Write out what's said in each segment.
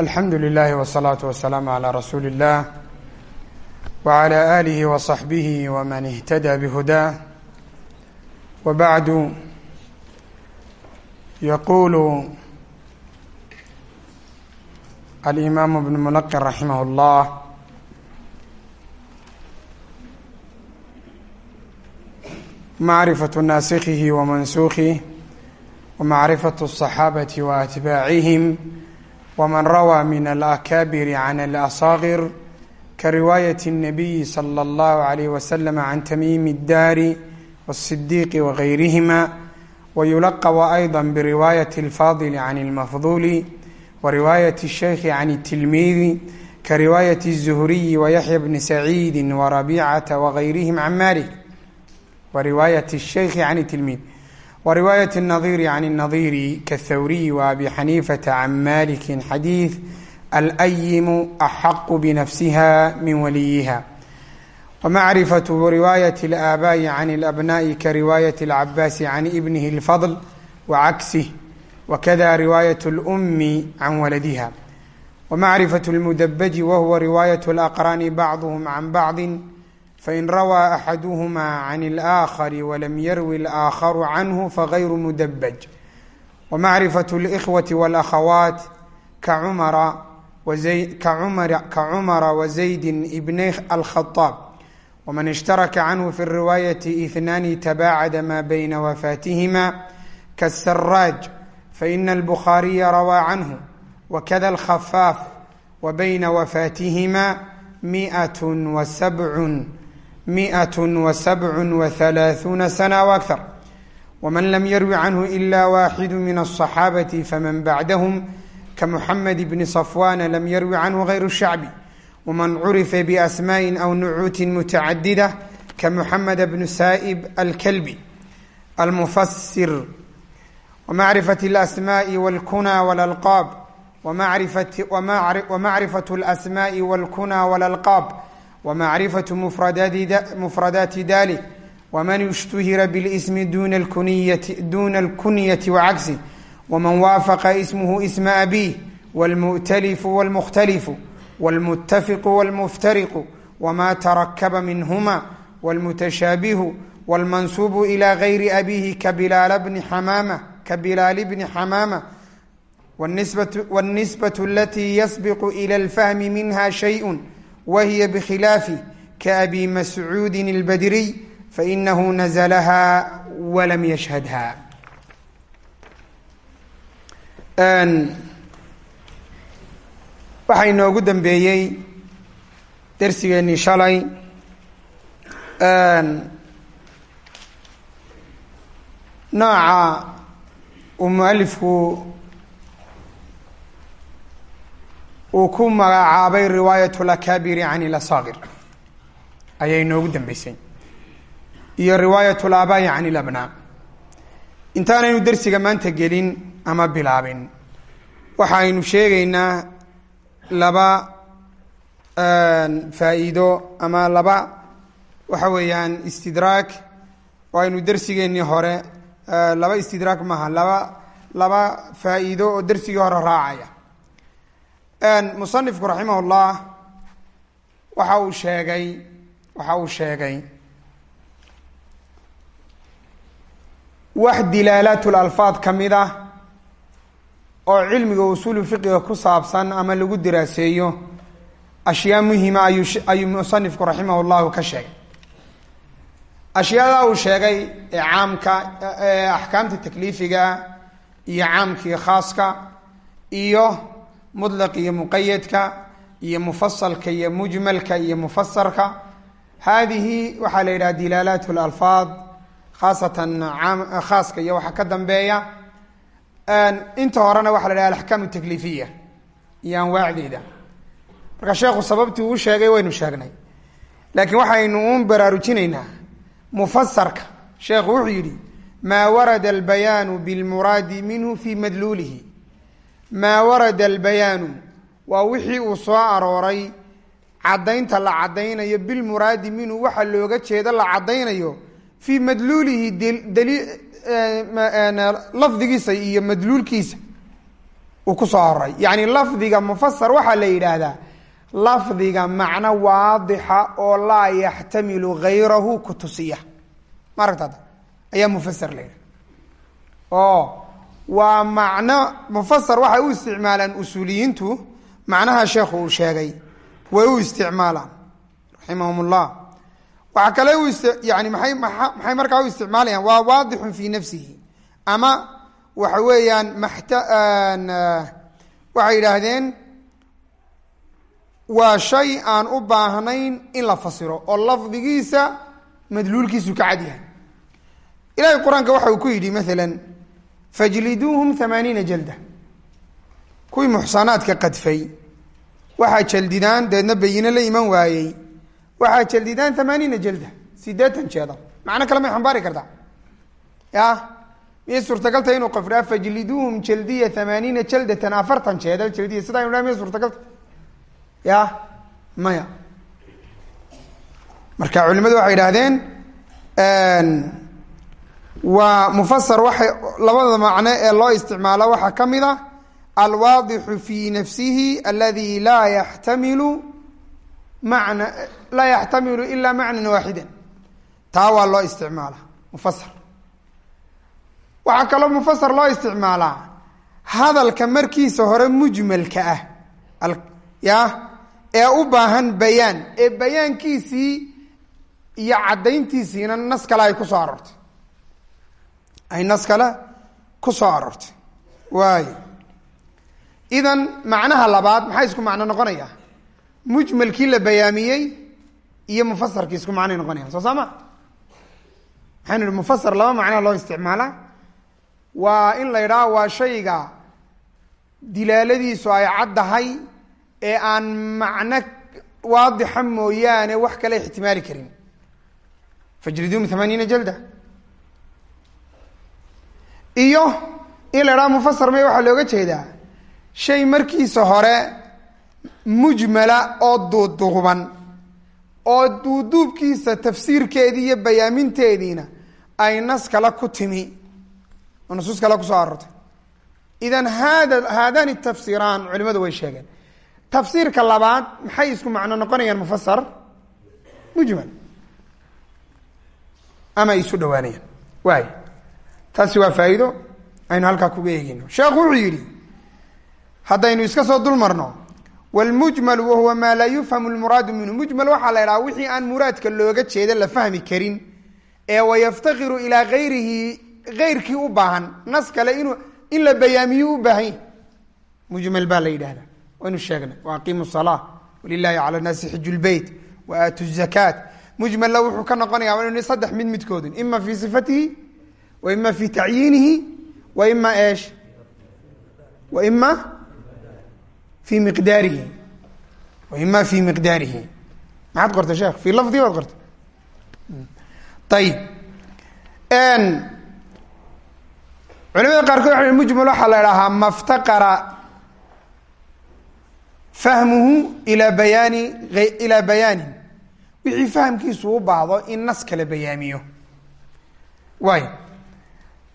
alxamdu lilahi wsalaatu wasalaamu calaa rasuuli اllah wcalى alihi waصaxbihi wman ihtada bhudaa wabacdu yaqulu alimaamu bn mulaqin raximah اllah macrifaة naasikhihi wamansukih wmacrifaة الصaxaabati waatbaacihim wman rawى min alakabiri can alasagir kariwaayة الnabiyi slى اllahu عalayh waslm can tamim اddaari wالصidiiqi wagayrihima wayulaqb ayضا biriwaayaة اlfaadil can اlmafduli wariwaayaة الsheykhi can الtilmiidi kariwaayaة الzuhriyi wayaxya bni saciidi warabiicata wagayrihim can malik wriwaayaة الsheykhi can الtilmiid wriwaayaة الnaظiri can الnaظiri kathawriyi وabi xaniifata can maliki xadiiث alayimu axaqu bnafsiha min waliyiha wmacrifaة riwaayaة اlآabaaءi can اlأbnaءi kariwaayaة اlcabaasi can ibnih اlfadl wacaksih wakada riwaayaة اlأmi can waladiha wmacrifaة اlmudabaji wahuwa riwaayaة اlأqrani bacduhm can bacdi fain rawaa axaduhma can اlآakhari walam yarwi اlآakharu canhu fagayru mudabaj wmacrifaة اlإkhwaةi wاlأkhawaat kacumara kacumara wazaydi bnay alkhaطaab wman ishtaraka canhu fi riwaayati ihnaani tabaacada maa bayna wafaatihima kaasaraaj faina albukhaariya rawaa canhu wakada alkhafaaf wa bayna wafaatihima miat wasabcun miat wasabcu wahalaaثuuna sana waakar wman lam yarwi canhu ila waaxidu min aلصaxaabati faman bacdahm kamuxamed bni safwana lam yarwi canhu gayru shacbi wman curifa basmaءi aw nucuuti mutacadida kamuxamed bnu saa'ib alkalbi almufasir wmacrifaة اlasmaءi wاlkunaa wاlalqaab wmacrifaة اlasmaءi wاlkunaa wاlalqaab wmacrifaة mufradaati dalik wman ishtuhira bاlsmi duna اlkunyati wacagsi wman waafaqa ismhu isma abih wاlmu'talifu wاlmukhtalifu wاlmutafiqu wاlmuftariqu wma tarakaba minhuma wاlmutashaabihu wاlmansuubu ilى gayri abihi kabilaal bni xamaama kabilaali bni xamaama wاlnisbaة alati yasbiqu ilى اlfahmi minha shayء wahiya bkhilaafi kaabi mascuudi اlbadriy fainahu nazlaha walam yashhadha waxaa inoogu dambeeyey darsigeennii shalay. nooca uu mualifku uu ku magacaabay riwaayat lakaabiri can ilasaagir ayaa inoogu dambeysay iyo riwaayat laabaa'i can ilabnaa intaanaynu dersiga maanta gelin ama bilaabin waxaynu sheegaynaa laba faa'iido ama laba waxa weeyaan istidraag oo aynu dersigeennii hore laba istidraag maaha. Laba laba faa'iido oo dersigii hore raacaya musanifku raximah ullah waxa uu sheegay waxa uu sheegay wax dilaalaat lalfaad ka mid ah oo cilmiga usuulu fiqiga ku saabsan ama lagu diraaseeyo ashyaa muhima ayuu ayuu musanifku raximah llahu ka sheegay. Ashyaada uu sheegay ee caamka ee axkaamta takliifiga iyo caamkii khaaska iyo mudlaq iyo muqayadka iyo mufasalka iyo mujmalka iyo mufasarka haadihi waxaa la yidhaha dilaalaat lalfaad khaasatan khaaska iyo waxaa ka dambeeya. Inta horena waxa la dhaha alaxkaam takliifiya iyo anwaacdeeda marka sheekhu sababtii uu sheegay waynu sheegnay. Laakiin waxaynu un baraarujinaynaa mufasarka sheekhu wuxuu yidhi maa warada albayaanu bilmuraadi minhu fii madluulihi maa warada albayaanu waa wixii uu soo arooray. Caddaynta la caddaynayo bilmuraadi minhu waxa looga jeedo la caddaynayo fii madluulihi lafdigiisa iyo madluulkiisa uu ku soo aroray yacni lafdiga mufasar waxaa la yidhaahdaa lafdiga macno waadixa oo laa yaxtamilu gayrahu ku tusiya. Ma ayaa mufasar la yidhahda oo waa macno mufasar waxay u isticmaalaan usuuliyiintu macnaha sheekhu uu sheegay way u isticmaalaan raximahum ullah waxaa kale yani maay maxay markaa u isticmaalayaan? Waa waadixun fii nafsihi. Ama waxa weeyaan maxta waxay yidhaahdeen waa shay aan u baahnayn in la fasiro oo lafdigiisa madluulkiisu ka cad yahay. Ilahay qur'aanka waxa uu ku yidhi maala fajliduuhum amaaniina jalda. Kuwii muxsanaadka qadfay waxaa jaldidaan deedna bayine la iman waayey. Waxaa jaldidaan amaaniina jalda sideetan jeedal. Macno kale may xambaari kartaa? Ya miyay suurtagalta inuu qof dhaa fajliduuhum jaldiya amaaniina jaldatan afartan jeedal jaldiya. Sidaa inu dha miyay suurtagalta ya maya. Marka culimadu waxay idhahdeen waa mufasar waxay labada macno ee loo isticmaalo waxaa ka mid a alwaadixu fi nafsihi aladi laa yaxtamilu mana laa yaxtamilu ila macnan waaxida taa waa loo isticmaala mufasar waxaa kaloo mufasar loo isticmaalaa hadalka markiisa hore mujmalka ah ya ee u baahan bayaan ee bayaankiisii iyo caddayntiisiina nas kale ay ku soo aroortay ay nas kale ku soo aroortay. Waayo idan macnaha labaad maxay isku macno noqonaya? Mujmalkii la bayaamiyey iyo mufasarkii isku macnay noqonayaan soo saama? Maxaynu ihi mufasar laba macnaha loo isticmaalaa waa in la idhaha waa shayga dilaaladiisu ay caddahay ee aan macno waadixa mooyaane wax kale ixtimaali karin. Fajriduum amaaniina jalda iyo in la idhaha mufasar may waxaa looga jeedaa shay markiisa hore mujmala oo duuduuban oo duuduubkiisa tafsiirkeedii iyo bayaaminteediina ay nas kale ku timi oo nusuus kale ku soo aroortay. Idan haada haadani tafsiiraan culimadu way sheegeen. Tafsiirka labaad maxay isku macno noqonayaan mufasar mujmal. Ama ay isu dhawaanayaan waay taasi waa faa'iido aynu halkaa kuga eegeyno sheekhu wuxuu yidhi haddaynu iska soo dul marno wlmujmalu wahuwa maa laa yufhamu lmuraadu minhu. Mujmal waxaa la idhaha wixii aan muraadka looga jeeda la fahmi karin ee wayaftakiru ilaa gayrihi gayrkii u baahan nas kale inuu in la bayaamiyo u baahan. Yahy mujmal baa la yidhahda waynu sheegnay waaqiimu salaa walilahi cala naasi xiju lbeyt wa aatu zakaat. Mujmalla wuxuu ka noqonaya waynu saddex mid midkoodun ima fi sifatihi wa ima fi tacyiinihi wa ima eesh? Wa ima fi miqdaarihi. Wa ima fi miqdaarihi. Maxaad qortay sheekh? Fi lafdi baad qortay? Ayib culimada qaarkood waxa mujmal waxaa la idhahaa maftaqara fahmuhu ilaa bayaani ilaa bayaanin. Wixii fahamkiisu u baahdo in nas kala bayaamiyo. Waay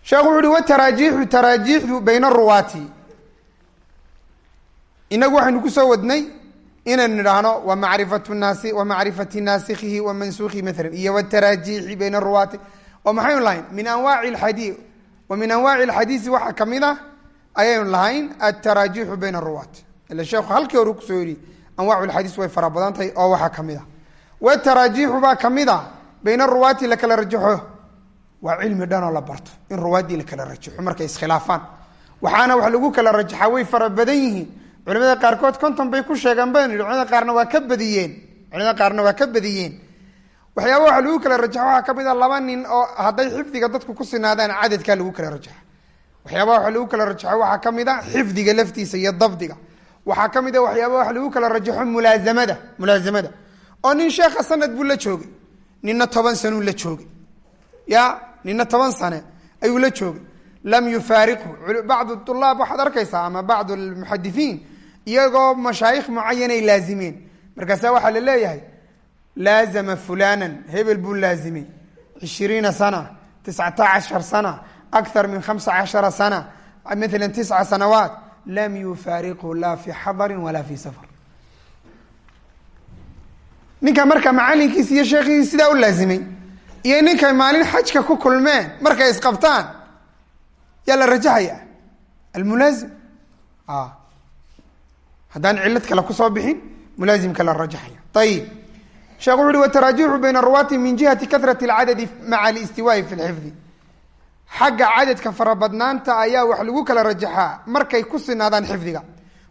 sheekhu wuxu uhi wataraajiixu taraajiixdu bayna ruwaati inagu waxaynu ku soo wadnay inaynu nidhaahno wa macrifatu naasi wa macrifati naasikihi wa mansuukihi maalan iyo wataraajiixi bayna ruwaati oo maxaynu lahayn? Min anwaaci alxadii wa min anwaaci alxadiisi waxaa ka mid ah ayaynu lahayn altaraajiixu bayna aruwaat ila sheekhu halkii hore ku soo yihi anwaacu lxadiis way fara badan tahay oo waxaa ka mid ah. Wataraajiixu baa ka mid a bayna ruwaati la kala rajaxo waa cilmi dhanoo la barto. In ruwaaddii la kala rajaxo markay iskhilaafaan. Waxaana wax lagu kala rajaxaa way fara badan yihiin. Culimada qaarkood konton bay ku sheegaan baynu yidhi culimada qaarna waa ka badiyeen. Culimada qaarna waa ka badiyeen. Waxyaaba waxa lagu kala rajaxo waxaa ka mid a laba nin oo hadday xifdiga dadku ku sinaadaan cadadkaa lagu kala rajaxa waxyaaba waxa lagu kala rajaxo waxaa ka mid a xifdiga laftiisa iyo dabdiga. Waxaa ka mid a waxyaaba waxa lagu kala rajaxo mulaaamada mulaasamada oo nin sheekha sanad buu la joogay. Nina toban sanuu la joogay ya nina toban sane ayuu la joogay. Lam yufaariqhu. Bacdu ulaab waxaad arkaysaa ama bacdu almuxadisiin iyagoo mashaayikh mucayanay laazimeen. Markaasa waxaa la leeyahay laazama fulanan hebel buu laazimay. Cishiriina sana tiscata cashar sana akthar min khamsa cashara sana maala tisca sanawaat. Lam yufaariqhu laa fi xadarin walaa fi safar. Ninka marka macalinkiisa iyo sheekhiisi sidaa u laazimay iyo ninkay maalin xajka ku kulmeen markay isqabtaan yaa la rajaxaya almulaazim. Haddaan cilad kale ku soo bixin mulaazimka la rajaxaya ayib sheekh wuxu uhi wataraajuxu bayna ruwaati min jihati karat اlcadadi maca alistiwaa'i fi lxifdi xagga cadadka farabadnaanta ayaa wax lagu kala rajaxaa markay ku sinaadaan xifdiga.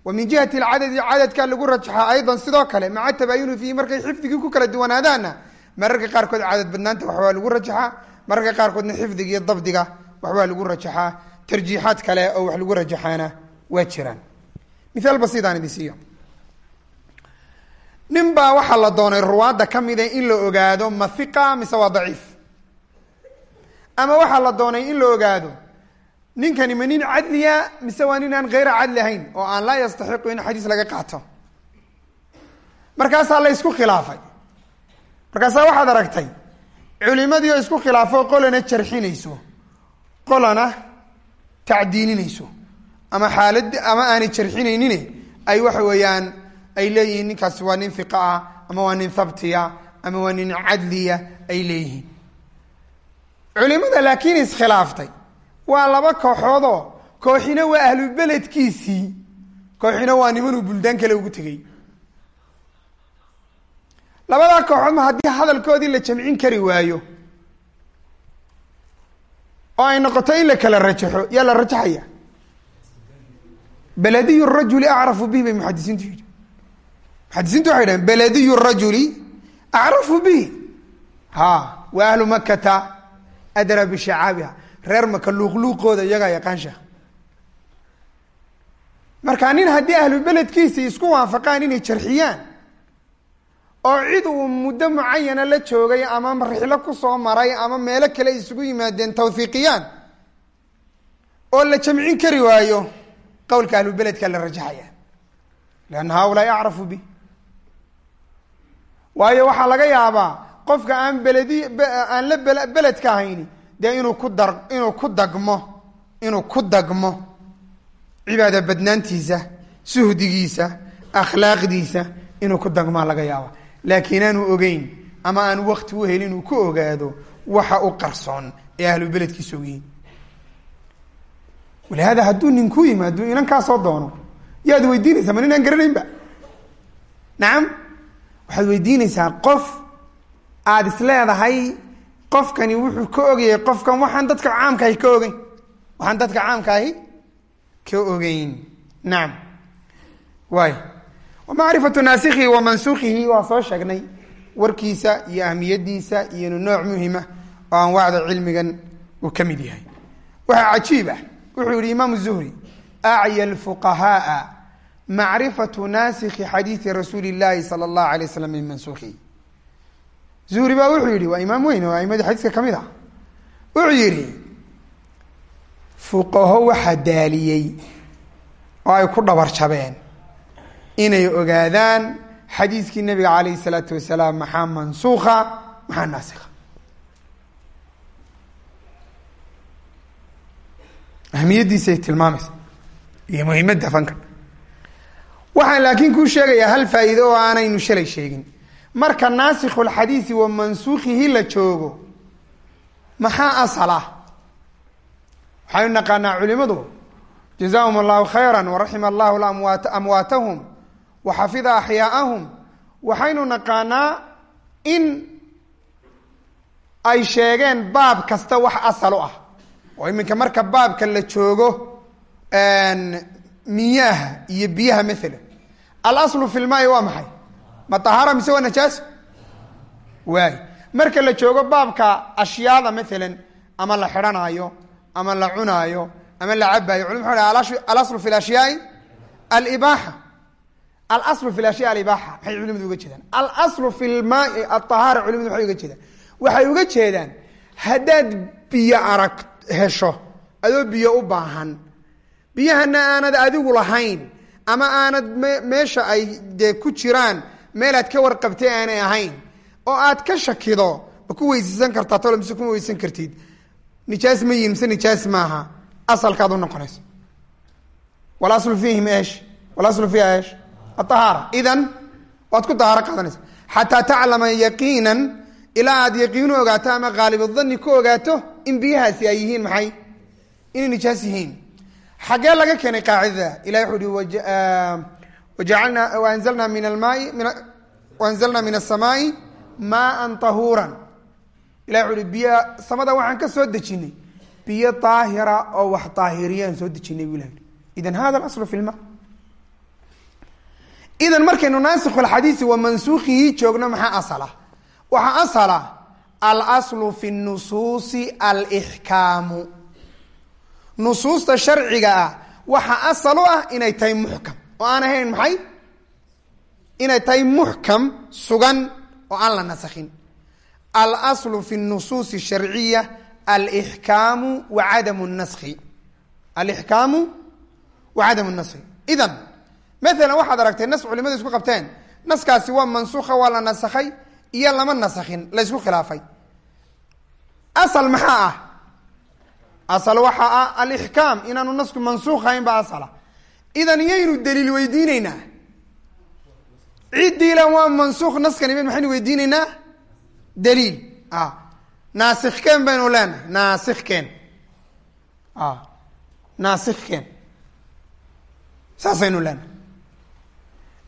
Wa min jihati alcadadi cadadka lagu rajaxaa aydan sidoo kale maca tabaayuni fiihi markay xifdigii ku kala duwanaadaanna mararka qaarkood cadad badnaanta waxbaa lagu rajaxaa mararka qaarkoodna xifdiga iyo dabdiga waxbaa lagu rajaxaa tarjiixaad kale oo wax lagu rajaxaana waa jiraan. Miaal basiidaan idin siiyo. Nin baa waxaa la doonay ruwaadda ka mida in la ogaado ma hiqa mise waa daciif? Ama waxaa la doonay in la ogaado ninkani ma nin cadliya mise waa nin aan kheyra cadli ahayn oo aan laa yastaxiqu in xadiis laga qaato? Markaasaa la isku khilaafay markaasaa waxaad aragtay culimadii oo isku khilaafo qolana jarxinayso qolana tacdiininayso ama xaalad ama aanay jarxinaynin ay waxa weeyaan ay leeyihiin ninkaasi waa nin hiqa ah ama waa nin thabtiya ama waa nin cadliya ay leeyihiin. Culimada laakiin iskhilaaftay waa laba kooxoodoo kooxina waa ahlu beledkiisii kooxina waa nimanuu buldaan kale ugu tegey labadaa kooxoodma haddii hadalkoodii la jamcin kari waayo oo ay noqoto in la kala rajaxo yaa la rajaxaya? Belediy rajuli acrafu bihi bay muxadisiintu yidhi. Muxadisiintu waxay dhahen belediy rajuli acrafu bihi. Ha wa ahlu makata adra bishacaabiha reer maka luuqluuqooda iyagaa yaqaan sheekh. Marka nin haddii ahlu beledkiisa isku waafaqaan inay jarxiyaan oo cid uu muddo mucayana la joogay ama rixlo ku soo maray ama meelo kale isugu yimaadeen tawhiiqiyaan oo la jamcin kari waayo qowlka ahlu beledka la rajaxaya. Lianna haaulaai acrafu bi. Waayo waxaa laga yaabaa qofka aan beledi aan la bel beledka ahayni dee inuu ku dar inuu ku dagmo inuu ku dagmo cibaada badnaantiisa suhdigiisa akhlaaqdiisa inuu ku dagmaa laga yaaba laakiin aanu ogeyn ama aan wakti u helin uu ku ogaado waxa u qarsoon ee ahlu beledkiisa ogyihiin walihaada hadduu nin ku yimaado inan soo doono yaad weydiinaysaa ma nin aan garanaynba? Nacam waxaad weydiinaysaa qof aada is leedahay qofkani wuxuu ka ogayay qofkan waxaan dadka caamkaahi ka ogeyn. Waxaan dadka caamkaahi ka ogeyn. Nacam waay wamacrifatu naasikhihi wa mansuukhihi waa soo sheegnay warkiisa iyo ahmiyadiisa iyo nooc muhima oo anwaacda cilmigan uu ka mid yahay waxaa cajiib ah wuxuu yihi imaam zuhri acya alfuqahaaa macrifatu naasikhi xadiidi rasuuli llahi sala allahu alay waslam min mansuukhihi zuhri baa wuxuu yihi waa imaam weyn oo aimadii xadiiska ka mid ah wuxuu yihi fuqaho waxaa daaliyey oo ay ku dhabar inay ogaadaan xadiiskii nabiga calayhi salaatu wasalaam maxaa mansuuka maxaa naasikha ahmiyaddiisay tilmaamaysa iyo muhimadda fanka. Waxaan laakiin kuu sheegayaa hal faa'iido oo aanaynu shalay sheegin. Marka naasikhu lxadiisi wa mansuukhihi la joogo maxaa asal ah? Waxaynu naqaanaa culimadu jazaahum allahu khayra waraxima allahu amwaat amwaatahum waxafida axyaaahum waxaynu naqaanaa in ay sheegeen baab kasta wax asal u ah. Oo iminka marka baabka la joogo miyaaha iyo biyaha maalan alaslu fi lmaai waa maxay? Ma tahaara mise waa najaas? Waay. Marka la joogo baabka ashyaada maalan ama la xidhanaayo ama la cunaayo ama la cabaayo alaslu fi lashyaai alibaaxa alaslu fi lashya alibaaxa maxay culimadu uga jeedaan. Alaslu fi lmaai alطahaara culimadu maxay uga jeedaan. Waxay uga jeedaan haddaad biyo arag hesho adoo biyo u baahan biyahana aanad adigu lahayn ama aanad meesha ay dee ku jiraan meelaad ka warqabtay aanay ahayn oo aad ka shakido ma ku weysaysan kartaa tolo mise kuma weysan kartid. Nijaas ma yihiin mise nijaas maaha asalkaad u noqonayso. Walaslu fiihim esh walaslu fiiha esh aahaara idan waad ku dahaaro qaadanaysa xataa taclama yaqiinan ilaa aad yaqiinu ogaato ama khaalibudani ku ogaato in biyahaasi ay yihiin maxay inay nijaas yihiin xaggee laga keenay qaacidada ilahi wuxuu uhi wajacalna waanzalna min almaai waanzalna min asamaai maaan tahuuran ilahi wuxu uhi biyo samada waxaan ka soo dejinay biyo daahira oo wax daahiriyaan soo dejinay idan markaynu naasikh alxadiisi wa mansuukihi joogno maxaa asala? Waxaa asala alslu fi nusuusi alxkaamu nusuusta sharciga ah waxaa asal u ah inay tahay muxkam. Oo aan ahayn maxay? Inay tahay muxkam sugan oo aan la nasakhin. Alslu fi nusuusi sharciya alxkaamu wa cadamu naskhi alixkaamu wa idan maalan waxaad aragtay nas culimadu isku qabteen. Naskaasi waa mansuuka waa la nasakhay iyo lama nasakhin la ysku khilaafay. Asal maxaa ah? Asal waxaa ah alixkaam inaanu nasku mansuuq ahayn ba asala. Idan yaynu daliil weydiineynaa ciddiilan waa mansuuq naskani ben maxaynu weydiineynaa daliil. Naasikeen baynu leenahay. Naasikeen naasikeen saasaynu leenahay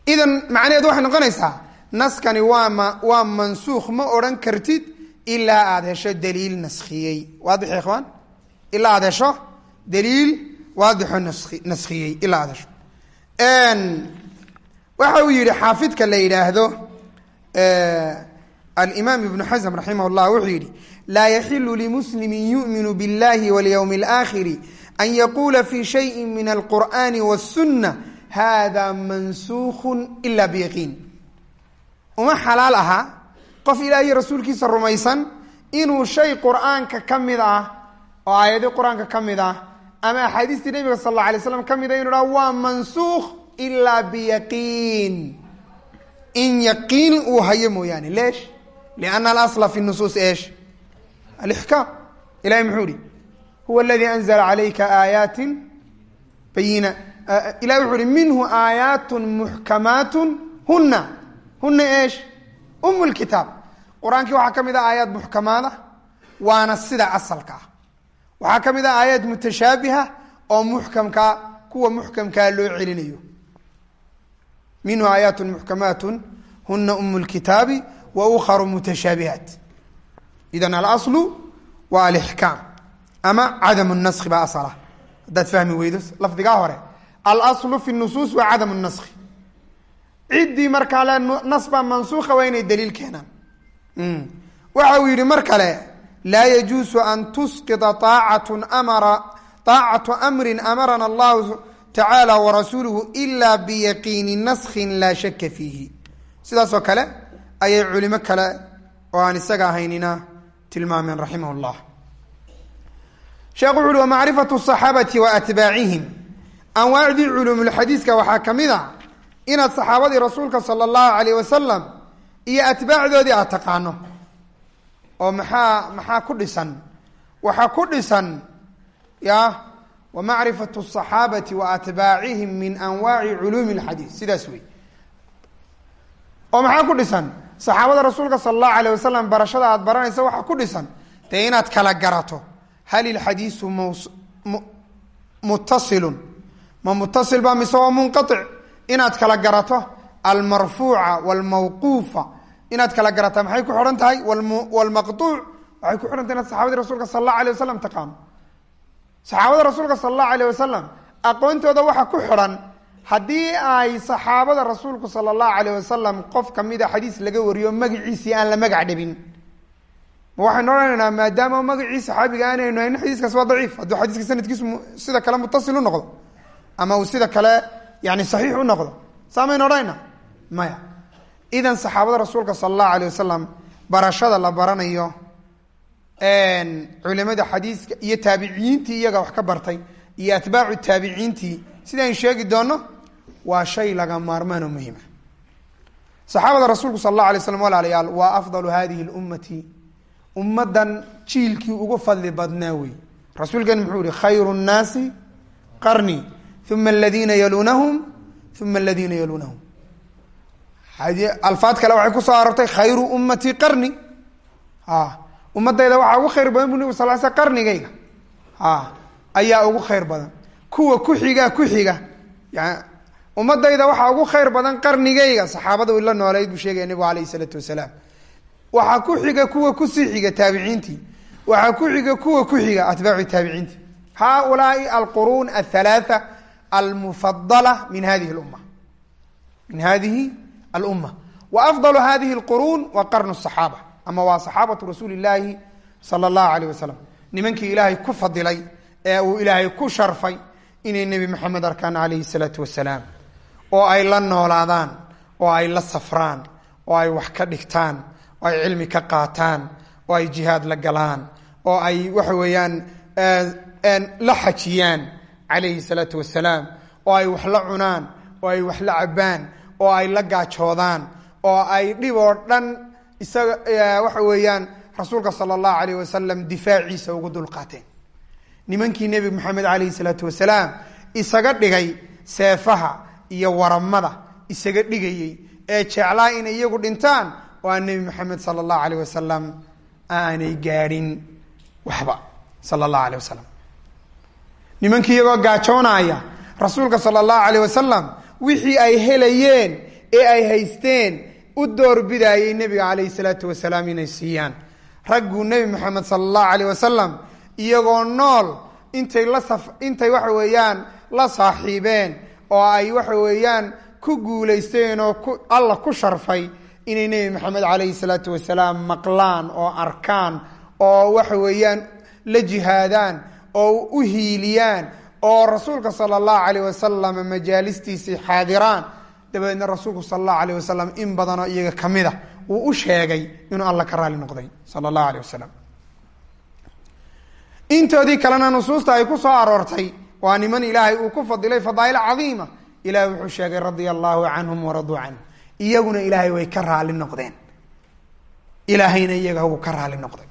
idan macnaheedu waxay noqonaysaa naskani waa ma waa mansuukh ma odhan kartid ilaa aada hesho daliil naskiyey waadix ya ikhwaan ilaa aada hesho daliil waadixo naski naskiyey ilaa aada hesho waxa uu yihi xaafidka la yidhaahdo alimaam ibnu xasm raximah llah wuxuu yihi laa yaxilu limuslimi yuminu biاllahi walyowmi اlآkhiri an yaquula fi shayi min alqur'ani wالsuna hada mansuukhu ila biyaqiin. Uma xalaal aha qof ilaahiy rasuulkiisa rumaysan inuu shay qur'aanka ka mid ah oo aayadi qur'aanka ka mid ah ama axaadiistii nebiga sal alla alay slam ka mid ah inu haha waa mansuukh ilaa biyaqiin. In yaqiin uu hayo mooyaane leesh. Lianna alasla fi nusuus eesh. Alixkaam. Ilahay muxuu ihi huwa aladii anzla calayka aayaati bayina ilahi wuxuu ihi minhu aayaat muxkamaat huna huna eesh? Um lkitaab qur'aankii waxaa ka mid ah aayaad muxkamaada waana sida asalka ah. Waxaa ka mid ah aayaad mutashaabiha oo muxkamkaa kuwa muxkamkaa loo celinayo. Minhu aayaat muxkamaat huna um lkitaabi wa ukharu mutashaabihaat. Idan alaslu waa alixkaam ama cadam naski baa asala. Haddaad fahmi weydo lafdigaa hore alaslu fi nusuus waa cadam naski ciddii markaa le nas baa mansuuka waa inay daliil keenaan. Waxa uu yihi mar kale laa yajuusu an tusqita aacatu amara aacatu amrin amarana allahu tacaala warasuuluhu ila biyaqiini naskhin laa shaka fiihi. Sidaasoo kale ayay culimo kale oo aan isaga ahaynina tilmaameen raximah llah sheekh wuxu uhi wamacrifatu wa atbaacihim anwaacdii culuumulxadiiska waxaa ka mid a inaad saxaabadii rasuulka sala allahu calayh wasalam iyo atbaacdoodii aad taqaano. Oo maxaa maxaa ku dhisan? Waxaa ku dhisan ya wa macrifatu asaxaabati wa atbaacihim min anwaaci culuumi lxadiis sidaas wey oo maxaa ku dhisan? Saxaabada rasuulka sala allahu alayh wasalam barashada aad baranaysa waxaa ku dhisan dee inaad kala garato. Hal ilxadiisu mus muttasilun ma muttasil ba mise waa munqaic inaad kala garato almarfuuca walmawquufa. Inaad kala garata maxay ku xidhan tahay? Wlmaqtuuc waxay ku xidhan tahay inaad rasuulka sala allahu alayh wasalam saxaabada rasuulka sala allahu wasalam aqoontooda waxa ku xidhan haddii ay saxaabada rasuulku sala allahu alayh wasalam qof kamida xadiis laga wariyo magaciisii aan la magac dhabin waxaynu odhanaynaa maadaama magacii saxaabiga aanaynu xadiiskaas waa daciif. Hadduu xadiiska sanadkiisu sida kale mutasil u noqdo ama uu sida kale yani saxiix u noqdo. Saamaynu odhanayna maya. Idan saxaabada rasuulka sala allahu alayh barashada la baranayo culimada xadiiska iyo taabiciyiintii iyaga wax ka bartay iyo atbaacu taabiciintii sida aynu sheegi doono waa shay laga maarmaan oo muhiima saxaabada rasuulku sala allahu alay slam walaalayaal waa afdalu hadihi lummati ummaddan jiilkii ugu fadli badnaa wey rasuulkeen muxuu yihi khayru nnaasi qarni uma aladiina yaluunahum uma aladiina yaluunahum alfaad kale waxay ku soo aroortay khayru ummati qarni a ummadayda waxaa ugu khayr badan bu nabig sal sl qarnigayga a ayaa ugu khayr badan kuwa ku xiga ku xiga yan ummadayda waxaa ugu khayr badan qarnigayga saxaabada la nooleyd buu sheegaya nabigu alayh isalaatu ku xiga kuwa ku sii xiga taabiciintii waxaa ku xiga kuwa ku xiga atbaacu taabiciinti haulaai alquruun athalaatha almufadala min hadihi lumma min hadihi alumma wa afdalu hadihi alquruun waa qarnu saxaaba ama waa saxaabatu rasuuli illaahi sala allahu alayh wasalam nimankii ilaahay ku fadilay ee uu ilaahay ku sharfay inay nebi maxamed arkaan calayhi salaatu wasalaam oo ay la noolaadaan oo ay la safraan oo ay wax ka dhigtaan oo ay cilmi ka qaataan oo ay jihaad la galaan oo ay waxa weeyaan la xajiyaan calayhi salaatu wasalaam oo ay wax la cunaan oo ay wax la cabbaan oo ay la gaajoodaan oo ay dhib oo dhan isaga waxa weeyaan rasuulka sala allahu alayh wasalam difaaciisa ugu dulqaateen nimankii nebi maxamed calayhi salaatu wasalaam isaga dhigay seefaha iyo waramada isaga dhigayey ee jeclaa inay iyagu dhintaan oo aan nebi maxamed sala allahu alayh wasalam aanay gaadhin waxba sala allahu alayh wasalam nimankii iyagoo gaajoonaya rasuulka sala allahu alayh wasalam wixii ay helayeen ee ay haysteen u doorbidaayey nebiga calayhi salaatu wasalaam inay siiyaan. Ragguu nebi maxamed sala allahu alayh wasalam iyagoo nool intay la intay waxa weeyaan la saaxiibeen oo ay waxa weeyaan ku guulaysteen oo ku alla ku sharfay inay nebi maxamed calayhi salaatu wasalaam maqlaan oo arkaan oo waxa weeyaan la jihaadaan oo u hiiliyaan oo rasuulka sala allahu alayh wasalam majaalistiisii xaadiraan. Dabadeedna rasuulku sala allahu alayh wasalam in badanoo iyaga ka mid a wuu u sheegay inuu alla ka raali noqday sala allahu alayh wasalam intoodii kalena nusuusta ay ku soo aroortay waa niman ilaahay uu ku fadilay fadaa'il cadiima. Ilahay wuxuu sheegay radia allahu canhum waraduu canhu. Iyaguna ilaahay way ka raali noqdeen. Ilaahayna iyaga wuu ka raali noqday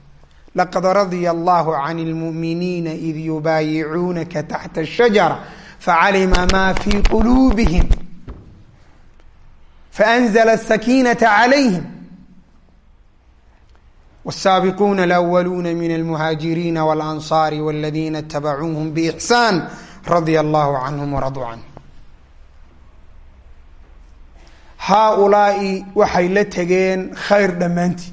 laqad radia allahu can lmuminiina id yubaayicuunaka taxta ashajara facalima ma fii quluubihim faanzla asakiinata calayhim wsaabiquuna alawaluna min almuhaajiriina walansaari waladiina itabacuuhum biixsaan radia allahu canhum waraduu canh haaulaai waxay la tegeen khayr dhammaantii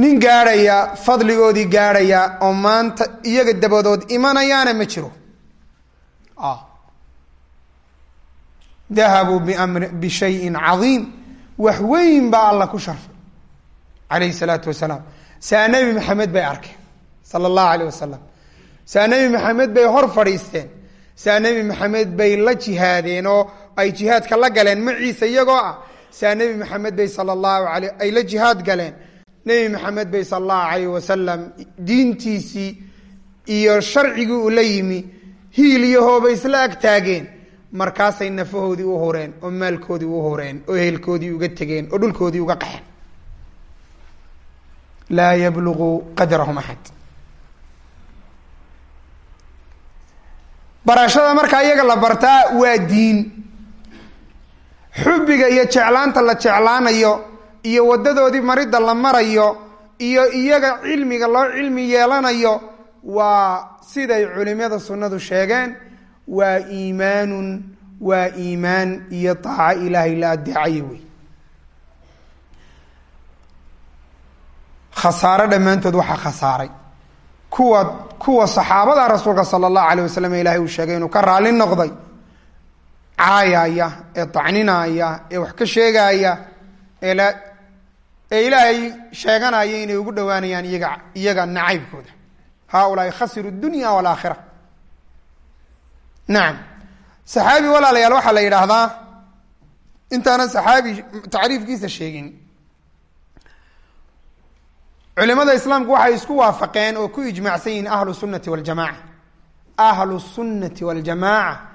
nin gaadhaya fadligoodii gaadhaya oo maanta iyaga dabadood imanayaana ma jiro. Dahabuu bimr bishayin cadiim. Wax weyn baa alla ku sharfay calayhi salaatu wasalaam. Saa nebi maxamed bay arkeen sala allahu alayh wasalam saa nebi maxamed bay hor fadhiisteen. Saa nebi maxamed bay la jihaadeen oo ay jihaadka la galeen maciisa iyagoo ah. Saa nebi maxamed bay sala allahu alay ay la jihaad galeen nebi maxamed bay sala allahu alayh wasalam diintiisii iyo sharcigii uu la yimi hiil iyo hooba isla ag taageen. Markaasay nafahoodii u hureen oo maalkoodii u hureen oo ehelkoodii uga tegeen oo dhulkoodii uga qaxeen. Laa yablugu qadrahum axad barashada markaa iyaga la bartaa waa diin. Xubbiga iyo jeclaanta la jeclaanayo iyo waddadoodii maridda la marayo iyo iyaga cilmiga loo cilmi yeelanayo waa siday culimada sunnadu sheegeen waa iimaanun waa iimaan iyo daaco ilaahay la adeecayo wey. Khasaaro dhammaantood waxaa khasaaray. Kuwa kuwa saxaabada rasuulka sala allahu alayh wasalam ee ilahay uu sheegay inuu ka raali noqday. Caayaya ee dacninaya ee wax ka sheegaya ee la ee ilaahay sheeganaya inay ugu dhowaanayaan iyaga iyaga nacaybkooda. Haaulaai khasiru dunya walaakhira nacam saxaabi walaalayaal waxaa la yidhaahdaa intaanan saxaabi tacriifkiisa sheegin. Culimada islaamku waxay isku waafaqeen oo ku ijmaacsan yihiin ahlu sunnati waljamaca ahlu sunnati waljamaaca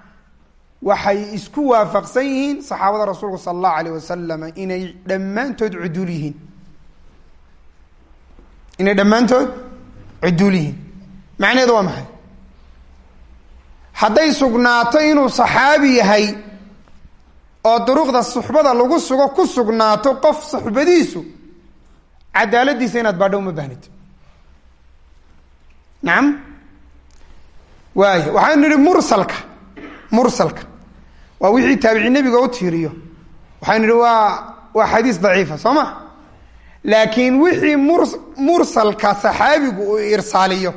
waxay isku waafaqsan yihiin saxaabada rasuulku sala allahu alayh wasalam inay dhammaantood cuduul yihiin. Inay dhammaantood cuduul yihiin. Macnaheedu waa maxay? Hadday sugnaato inuu saxaabi yahay oo duruqda suxbada lagu sugo ku sugnaato qof suxbadiisu cadaaladiisa inaad baadho uma baahnid nacam waaya waxaynu nidhi mursalka mursalka waa wixii taabici nebiga u tiiriyo. Waxaynu nidhi waa waa xadiis daciifa soo ma? Laakiin wixii mur mursalka saxaabigu uu irsaaliyo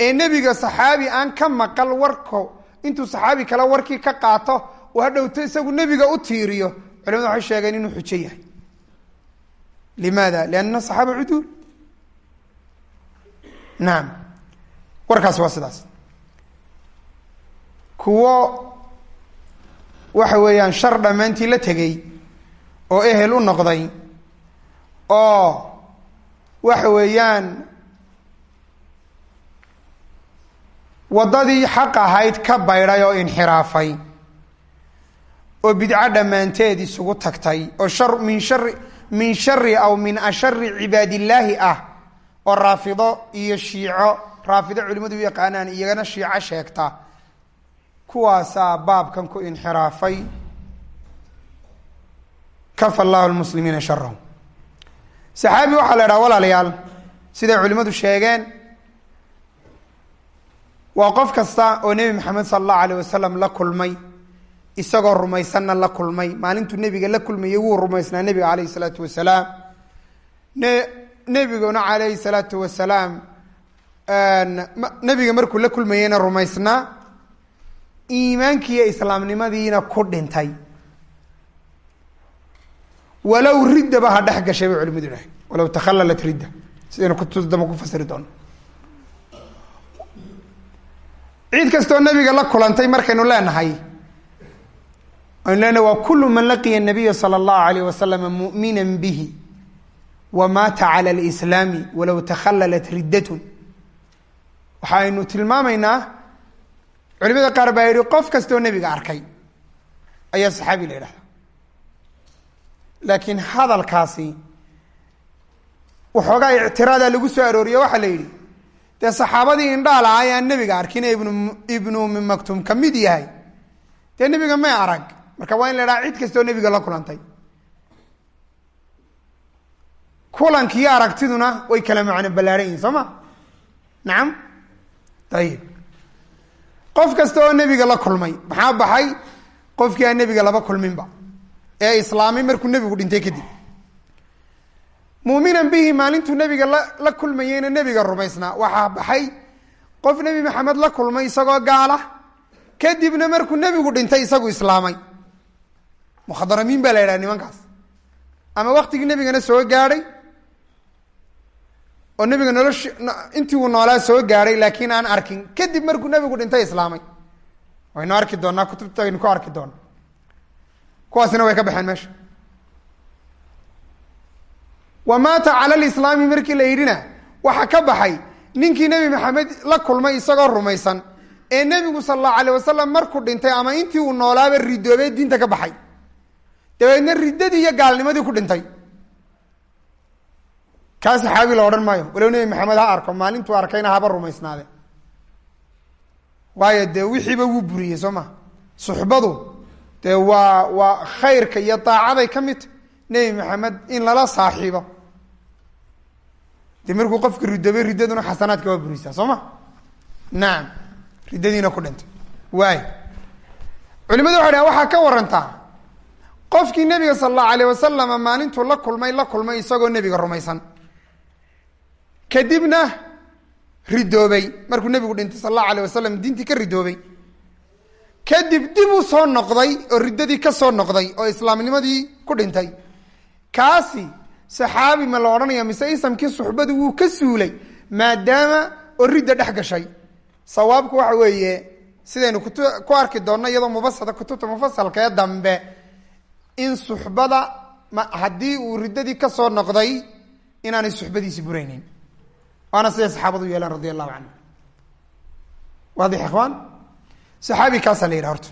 ee nebiga saxaabi aan ka maqal warko intuu saxaabi kale warkii ka qaato uu hadhowto isagu nebiga u tiiriyo culimadu waxay sheegeen inuu xujo yahay. Limaada? Lianna saxaaba cuduul. Nacam warkaasi waa sidaas. Kuwo waxa weeyaan shar dhammaantii la tegey oo ehel u noqday oo waxa weeyaan waddadii xaq ahayd ka baydhay oo inxiraafay oo bidco dhammaanteed isugu tagtay oo shar min shari min shari aw min ashari cibaadillaahi ah oo raafido iyo shiico raafido culimmadu u yaqaanaan iyagana shiico sheegta kuwaasaa baabkan ku inxiraafay. Kafa allahu lmuslimiina sharahum saxaabi waxaa la idhaha walaalayaal siday culimmadu sheegeen waa qof kasta oo nebi maxamed sala allahu alayh wasalam la kulmay isagoo rumaysanna la kulmay. Maalintuu nebiga la kulmayey wuu rumaysnaa nebiga calayhi salaatu wasalaam. Ne nebiguna calayhi salaatu wasalaam nebiga markuu la kulmayeyna rumaysnaa iimaankiiyo islaamnimadiina ku dhintay. Walow riddaba ha dhex gashay bay culimadu idhahay walow takhalalat ridda. Sidaynu kutudama ku fasiri doono ciid kastoo nebiga la kulantay markaynu leenahay aynu leenahay waa kulu man laqiya nabiya sala allahu alayh wasalama mu'mina bihi wa cala alislaami walow takhalalat riddatun. Waxaynu tilmaamaynaa culimada qaar baa yihi qof kastoo nebiga arkay ayaa saxaabi la yidhahda laakiin hadalkaasi waxoogaa ictiraadaa lagu soo arooriye waxaa la yidhi dee saxaabadii indhaala ayaan nebiga arkin ee ibnu ibnu umi maktuum ka mid yahay. Dee nebiga may arag. Marka waa in la idhaha cid kastoo nebiga la kulantay. Kulankiiyo aragtiduna way kala macno ballaaran yihiin soo ma? Nacam ayib qof kasta oo nebiga la kulmay. Maxaa baxay? Qofkii aan nebiga laba kulminba. Ee islaamay markuu nebigu dhintay kadib. Muuminan bihi maalintuu nebiga la la kulmayeyna nebiga rumaysnaa waxaa baxay qof nebi maxamed la kulmay isagoo gaala kadibna markuu nebigu dhintay isagu islaamay. Mukhadaramiin baa la yidhaha nimankaas. Ama waktigii nebigana soo gaadhay oo nebiga nolosh intii uu noolaa soo gaadhay laakiin aan arkin kadib markuu nebigu dhintay islaamay. Waynu arki doonaa kutubta aynu ku arki doona kuwaasina way ka baxeen meesha. Wa cala lislaami markii la yidhina waxaa ka baxay ninkii nebi maxamed la kulmay isagoo rumaysan ee nebigu sala allahu alayh wasalam markuu dhintay ama intii uu noolaaba ridoobee diinta ka baxay. Dabeedna riddadii iyo gaalnimadii ku dhintay kaa saxaabi la odhan maayo. Walow nebi maxamed ha arko maalintuu arkayna haba rumaysnaade. Waayo dee wixiiba wuu buriyey soo ma? Suxbadu dee waa waa khayrka iyo daacaday ka midta nebi maxamed in lala saaxiibo. Dee markuu qofka ridoobay riddaduna xasanaadka waa burisaa soo ma? Nacam riddadiina ku dhintay. Waay culimadu waxay dhahan waxaa ka warantaa qofkii nebiga sala allahu alayh wasalama maalintuu la kulmay la kulmay isagoo nebiga rumaysan kadibna ridoobay. Markuu nebigu dhintay sala allahu alayh wasalam diintii ka ridoobay. Kadib dib u soo noqday oo riddadii ka soo noqday oo islaamnimadii ku dhintay. Kaasi saxaabi ma la odhanaya mise isamkii suxbadu wuu ka suulay maadaama oo ridda dhex gashay. Sawaabku waxa weeye sidaynu kut ku arki doonno iyadoo mubasada kutubta mufasalka ee dambe in suxbada ma haddii uu riddadii ka soo noqday inaanay suxbadiisi burayneyn waana siday saxaabadu yeeleen radi allahu canhu waadix ikhwaan saxaabi kaasaa la yidhaha horta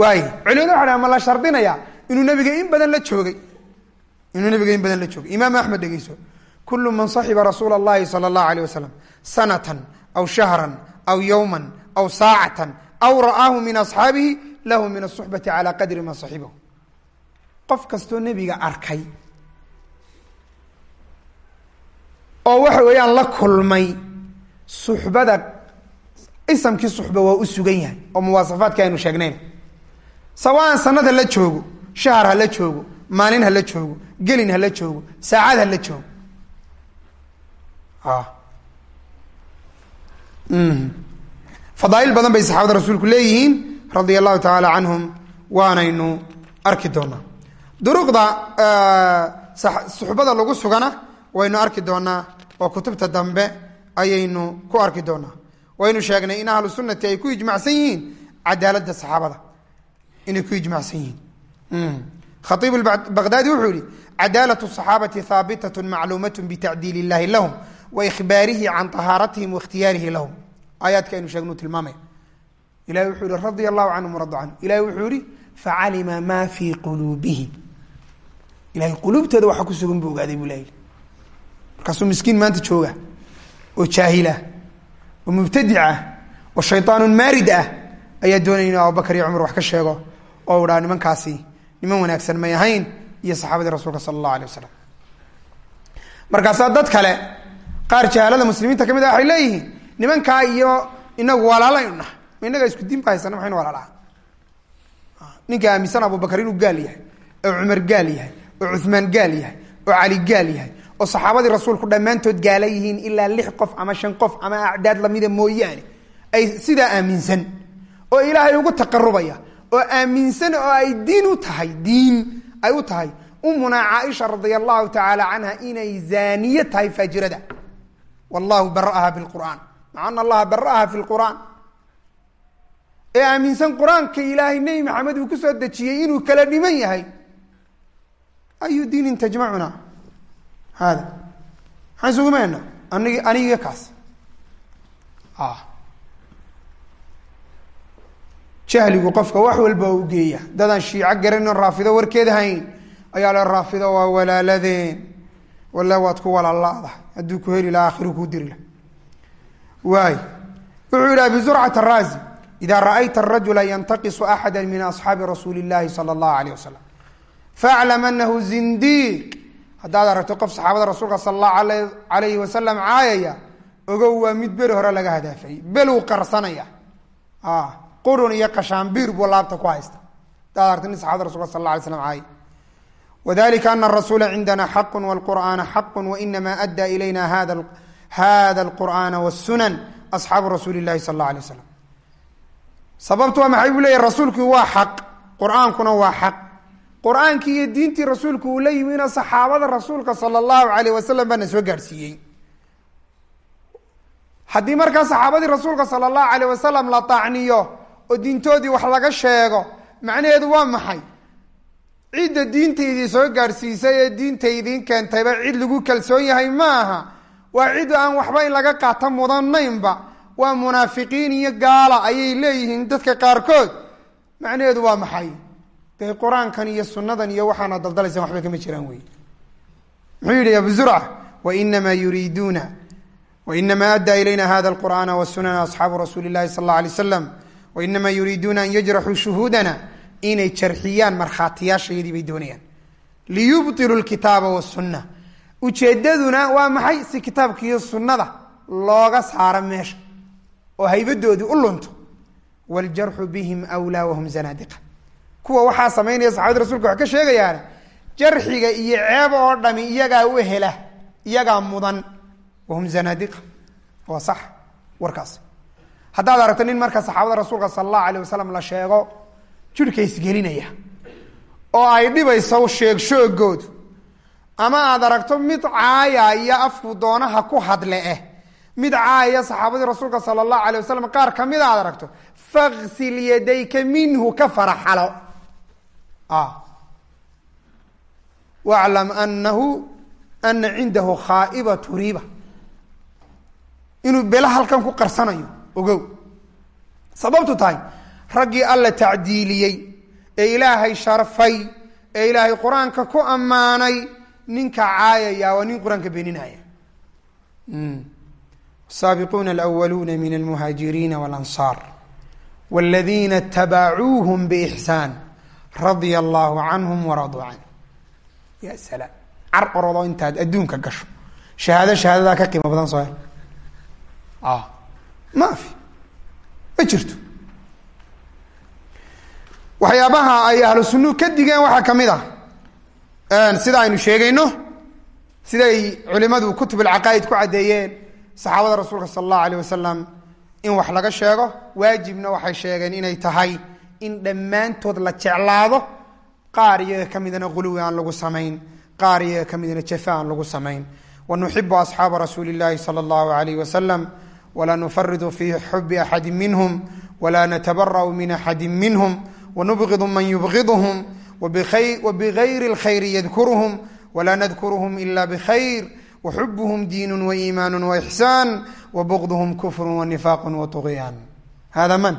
waay culimadu waxa dhaha ma la shardinaya inuu nabiga in badan la joogay inuu nabiga in badan la joogay imaam axmed dhegeyso kulu man saxiba rasuula اllahi salى اllahu alayh wasalam sanatan aw shahran aw yowma aw saacatan aw ra'aahu min asxaabihi lahu min asuxbati calaa qadri ma saxibahu qof kastoo nebiga arkay oo waxa weeyaan la kulmay suxbada isamkii suxba waa u sugan yahay oo muwaasafaadka aynu sheegnayn sawaan sanad ha la joogo shahar ha la joogo maalin ha la joogo gelin ha la joogo saacad ha la joogo. Fadaail badan bay saxaabada rasuulku leeyihiin radia allahu tacaala canhum waanaynu arki doonaa. Duruqda suxbada lagu sugana waynu arki doonaa oo kutubta dambe ayaynu ku arki doonaa. Waynu sheegnay in ahlu sunati ay ku ijmacsan yihiin cadaaladda saxaabada. Inay ku ijmacsan yihiin. Khaiib bagdaadi wuxuu yihi cadaalat صaxaabati haabitat macluumat bitacdiil illahi lahum wa ihbaarihi can ahaaratihim waاkhtiyaarihi lahum. Aayaadka aynu sheegnu tilmaamaya ilahi wuxuu yihi radia allahu canhum radu canhu. Ilahi wuxuu yihi facalima ma fii quluubihim. Ilahay quluubtooda waxa ku sugan buu ogaaday buu ilahi markaasuu miskiin maanta jooga oo jaahilah oo mubtadic ah oo shayطaan maarid ah ayaa doonaya inuu abubakar iyo cumar wax ka sheego. Oo dhaa nimankaasi niman wanaagsan may ahayn iyo saxaabadii rasuulka sala allahu alay wasalam markaasaa dad kale qaar jahaalada muslimiinta ka mid ah waxay leeyihiin nimankaa iyo inagu walaalaynu nahay ma inagaa isku diin ba haysana maxaynu walaalaha ninka aaminsan abubakar inuu gaal yahay oo cumar gaal yahay oo cuثmaan gaal yahay oo cali gaal yahay oo saxaabadii rasuulku dhammaantood gaala yihiin ilaa lix qof ama shan qof ama acdaad lamida mooyaane ay sidaa aaminsan oo ilaahay ugu taqarubaya oo aaminsan oo ay diin u tahay diin ay u tahay umunaa caaisha radia allahu tacaala canha inay zaaniye tahay faajirada. Wallahu bara'aha biqur'aan maca ana allaha bara'aha fi lqur'aan ee aaminsan qur'aanka ilaahay nebi maxamed uu ku soo dejiyey inuu kala dhiman yahay. Ayu diinin tajmacuna hada maxaan isugumayna anig aniga kaas jahligu qofka wax walba u geeya dadaan shiico garanin raafido warkeed hayn ayaa le raafido waa walaaladeen walla waad ku walaalaada hadduu ku heli laha akhiru kuu diri lah waay wuxuu yihi abi zurcat araazi ida ra'ayta arajula yantaqisu axada min asxaabi rasuuli اllahi salى اllahu alayh wasalam faaclam anahu zindiiq haddaad aragto qof saxaabada rasuulka sal allahu alayhi wasalam caayaya ogow waa mid beri hore laga hadaafay below qarsanaya. Ah, qurun iyo kashaambiir buu laabta ku haysta. Hadaad aragto nin saxabada rasulka sal la alay slam caayay. Wadalika ana arasuula cindana xaqu wlqur'aana xaqu wainama addaa ilayna hada alqur'aana wsunan asxaabu rasuuli lahi sal alla alay wasalam sababtu waa maxay? Buu leeya rasuulkii waa xaq qur'aankuna waa xaq qur'aankii iyo diintii rasuulku uu la yimina saxaabada rasuulka sala allahu alayh wasalam baana soo gaadhsiiyey haddii markaa saxaabadii rasuulka sala allahu alayh wasalam la taacniyo oo diintoodii wax laga sheego macnaheedu waa maxay? Cidda diintaydii soo gaadhsiisay ee diintaydiin keentayba cid lagu kalsoon yahay ma aha waa cid aan waxba in laga qaato mudanaynba waa munaafiqiin iyo gaala ayay leeyihiin dadka qaarkood. Macnaheedu waa maxay dee qur'aankan iyo sunnadan iyo waxaana daldalaysan waxba kama jiraan wey muxuu yihi abu zurca wainamaa yuriiduuna wainama addaa ilayna hada alqur'aana wasunana asxaabu rasuuli llahi sal alla alay slam wainamaa yuriiduuna an yajraxuu shuhuudana inay jarxiyaan markhaatiyaashayadii bay doonayaan. Liyubtiluu lkitaaba wasunna ujeedaduna waa maxay si kitaabkiiyo sunnada looga saaro meesha oo haybadoodii u lunto? Wljarxu bihim wlaa wahum zanaadiqa kuwa waxaa samaynaya saxabada rasulka wax ka sheegayaane jarxiga iyo ceeb oo dhami iyagaa u hela iyagaa mudan. Wahum zanaadiqa waa sax warkaas. Haddaad aragto nin marka saxaabada rasuulka sala allahu alayh wasalam la sheego jirhka isgelinaya oo ay dhibayso sheeg ama aad aragto mid caaya iyo afku doonaha ku hadle eh mid caaya saxaabadii rasuulka sala allahu alayh wasalam qaar kamida aad aragto faksil yadayka minhu ka faraxalo waclam anahu ana cindahu khaaibatu riiba. Inuu bela halkan ku qarsanayo ogow. Sababtu tahay raggii alla tacdiiliyey ee ilaahay sharfay ee ilaahay qur'aanka ku ammaanay ninka caayaya waa nin qur'aanka beeninaya. Hmm. Saabiquuna alwaluuna min almuhaajiriina walansaar. Wاladina tabacuuhum bixsaan radia allahu canhum waraduu canh ya salaam car orodoo intaad adduunka gasho. Shahaado shahaadadaa ka qiimo badan soo ma fi ma jirto. Waxyaabaha ay ahlu sunnuhu ka digeen waxaa ka mid ah sida aynu sheegayno siday culimadu kutub alcaqaa'id ku caddeeyeen saxaabada rasuulka sala allahu alayh wasalam in wax laga sheego waajibna waxay sheegeen inay tahay in dhammaantood la jeclaado qaar iyaga ka midana huluwi aan lagu samayn qaar iyaga ka midana jafa aan lagu samayn wanuxibu asxaaba rasuuli اllahi salى اllahu alayh wasalam walaa nufaridu fi xubi axadi minhm wla natabara'u min axadi minhm wnubgidu man yubgidhm wbigayri اlkhayri yadkurhm wla nadkurhm ila bkhayr waxubhm diin waiimaan waixsaan wbugdhm kufr wanifaaq waطugyaan hada man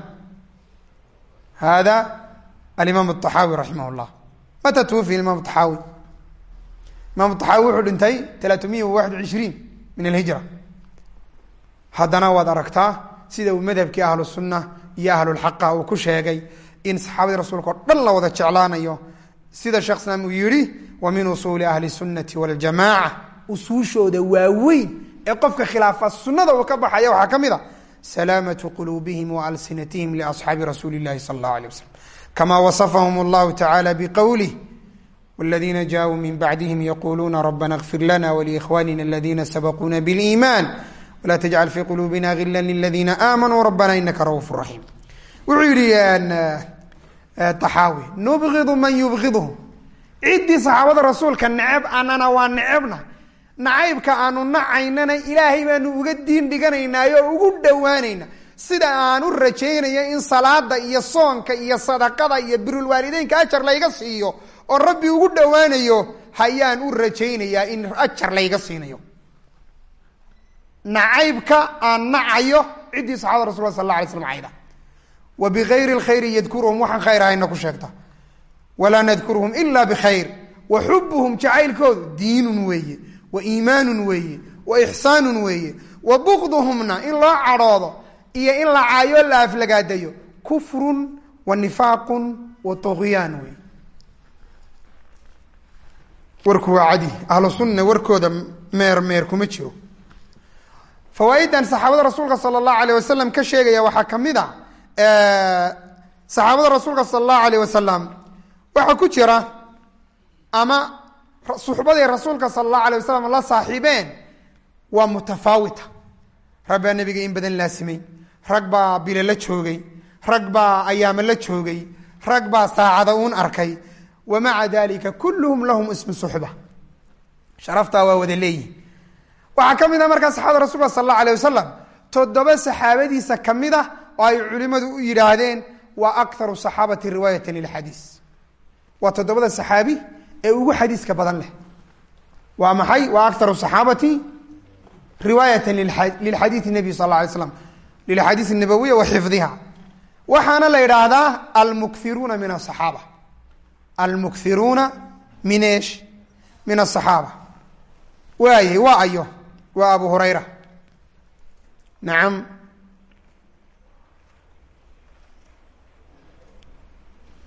hada alimaam aaawi raximah llah mata twufiya imaam aaawi imaam aaawi wuxuu dhintay talaatamiya waxad cishriin min alhijra haddana waad aragtaa sida uu madhabkii ahlu sunna iyo ahlulxaqa uu ku sheegay in saxaabadii rasuulka oo dhan la wada jeclaanayo sida sheekh islaam uu yihi wa min usuuli ahli sunnati waljamaaca usuushooda waaweyn ee qofka khilaafa sunnada ka baxaya waxaa ka mid salaamatu quluubihim wa alsinatihim liasxaabi rasuuli اllahi sala اllahu alيh waslm kama wasafahum اllahu tacala bqowlih wاladiina jaaءuu min bacdihim yaquluuna rabana اغfir lana wliikhwanina aladina sabaquuna bاliiman wla tjcal fi quluubina gila liladiina aamanuu rabana inaka ra'uuf raxiim wuxuu yihi axaawi nubgidu man yubgidhum ciddii saxaabada rasuulka neceb anana waa necebna nacaybka aanu nacaynana ilaahay baanu uga diin dhiganaynaayo o ugu dhowaanayna. Sida aan u rajaynayo in salaada iyo soonka iyo sadaqada iyo birulwaalideynka ajar layga siiyo oo rabbi ugu dhowaanayo hayaan u rajaynayaa in ajar layga siinayo. Nacaybka aan nacayo ciddii saxabada rasulka sal la alay slam cayda wa bigayri lkhayri yadkuruhum waxaan khayr ahayna ku sheegta. Walaa nadkuruhum ila bikhayr wa xubuhum jacaylkoodu diinun weeye wa iimaanun weeye wa ixsaanun weeye wa bukduhumna in loo cadhoodo iyo in la caayo la aflagaadayo kufrun wa nifaaqun wa tugyaan wey warku waa cadi ahlu sunna warkooda meer meer kuma jiro. Fawaaiddan saxaabada rasuulka sala allahu alayh wasalam ka sheegaya waxaa ka mid a saxaabada rasuulka ku jira ama suxbaday rasuulka sala allahu alayh wasalam la saaxiibeen waa mutafaawita. Rag baa nebiga in badan laasimay rag baa bile la joogay rag baa ayaamo la joogay rag baa saacada uun arkay. Wa maca dalika kulluhum lahum ismu suxba. Sharaftaa waa wada leeyihiin waxaa ka mid a markaa saxaabada rasulka sal allahu alay wasalam toddoba saxaabadiisa ka mid a oo ay culimmadu u yidhaahdeen waa akharu saxaabati riwaayatan lilxadiis waa toddobada saxaabi ee ugu xadiiska badan leh. Waa maxay? Waa akharu saxaabati riwaayatan lilxadiidi nabiy sal la alay slam lilxadiis nabawiya wa xifdiha. Waxaana la yidhaahdaa almukthiruuna min asaxaaba almukthiruuna min min asaxaaba waayey waa ayo waa abu hurayra. Nacam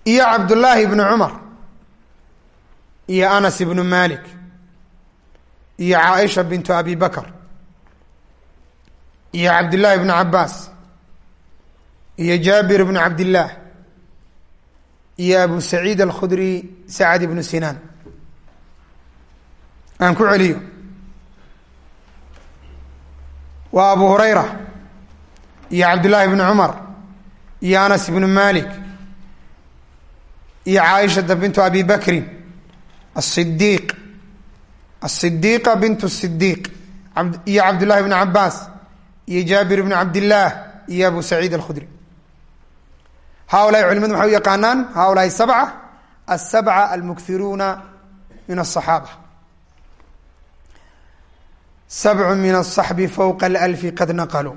iyo cabdullaahi ibnu cumar iyo anas ibnu malik iyo caaisha bintu abi bakr iyo cabdullaahi ibnu cabaas iyo jaabir ibnu cabdillaah iyo abu saciid alkhudri sacad ibnu sinaan aan ku celiyo. Waa abu hurayra iyo cabdullaahi ibnu cumar iyo anas ibnu malik iyo caaishata bintu abi bakrin asidiiq asidiiqa bintu sidiiq iyo cabdullahi ibnu cabaas iyo jaabir ibnu cabdillaah iyo abu saciid alkhudri haulaai culimadu maxay u yaqaanaan haulaai sabca asabca almukthiruuna min asaxaaba sabcu min aلصaxbi fowqa اlalfi qad naqluu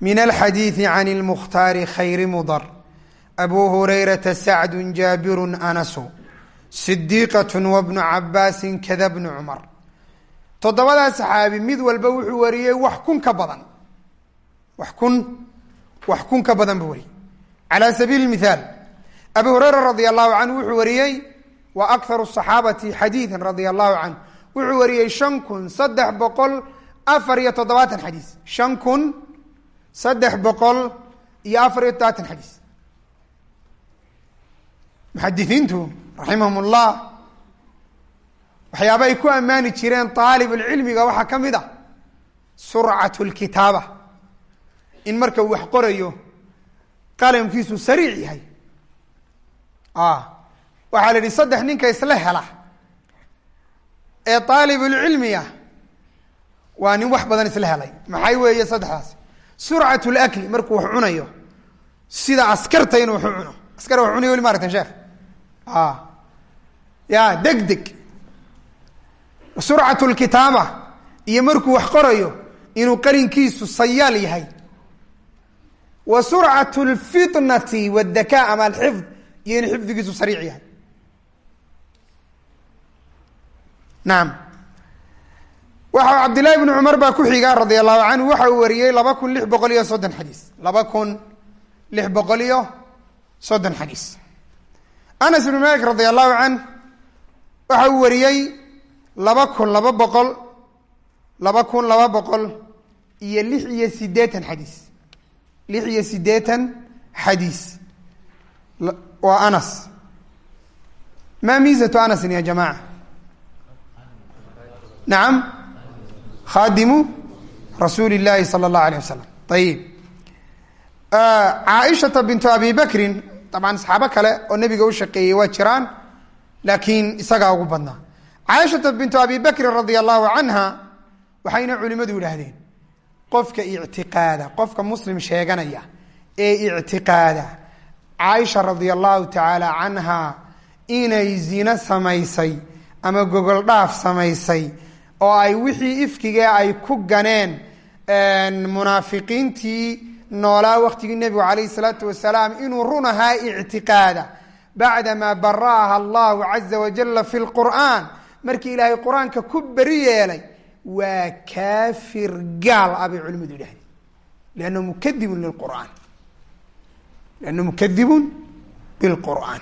min alxadiiثi can اlmukhtaari khayri mudar abu hurayrata sacdu jaabiru anasu sidiiqat wabnu cabaasi kada bnu cumar. Toddobadaa saxaabi mid walba wuxuu wariyey wax kun ka badan. Wax kun wax kun ka badan buu wariyey. Cala sabiili mithaal abi hurayra radia allahu canhu wuxuu wariyey wa akharu saxaabati xadiidan radia allahu canhu wuxuu wariyey shan kun saddex boqol afar iyo toddobaatan xadiis. Shan kun saddex boqol iyo afar iyo toddobaatan xadiis. Muxadisiintu raximahum ullah waxyaaba ay ku ammaani jireen aalibulcilmiga waxaa ka mid a surcat lkitaaba in marka uu wax qorayo qalamkiisu sariic yahay. Waxaa la yihi saddex ninka isla hela. Ee aalibulcilmiga waa nin wax badan isla helay. Maxay weeye saddexdaas? Surcat lakli markuu wax cunayo sida askarta inuu wax u cuno. Askar wax cunay weli ma aragtan sheekh ya deg deg. Surcat lkitaaba iyo markuu wax qorayo inuu qalinkiisu sayaal yahay. Wa surcat lfitnati wdaka ama alxifd iyo inuu xifdigiisu sariic yahay. Naam. Waxa cabdillahi bni cumar baa ku xiga radia allahu canhu waxa uu wariyey laba kun lix boqol iyo soddon xadiis. Laba kun lix boqol iyo soddon xadiis anas ibn malik radia allahu canh waxa uu wariyey laba kun laba boqol laba kun laba boqol iyo lix iyo siddeetan xadiis lix iyo siddeetan xadiis waa anas ma miisatu anasin ya jamaca nacam khadimu rasuuli اllahi salى اllahu alيyه wasalam ayib caaishata bintu abi bakrin dabcan saxaabo kale oo nebiga u shaqeeyey waa jiraan laakiin isagaa ugu badnaa. Caaishata bintu abi bakrin radia allahu canha waxayna culimadu idhaahdeen qofka ictiqaada qofka muslim sheeganaya ee ictiqaada caaisha radia allahu tacaala canha inay zino samaysay ama gogol dhaaf samaysay oo ay wixii ifkigee ay ku ganeen munaafiqiintii noolaa waktigii nebigu calayhi salaatu wasalaam inuu run ahaa ictiqaada bacdamaa bara'aha allahu caza wajala fi lqur'aan markii ilaahay qur'aanka ku beri yeelay waa kaafir gaal ah bay culimadu yidhahdeen lianna mukadibun lilqur'aan lianna mukadibun bilqur'aan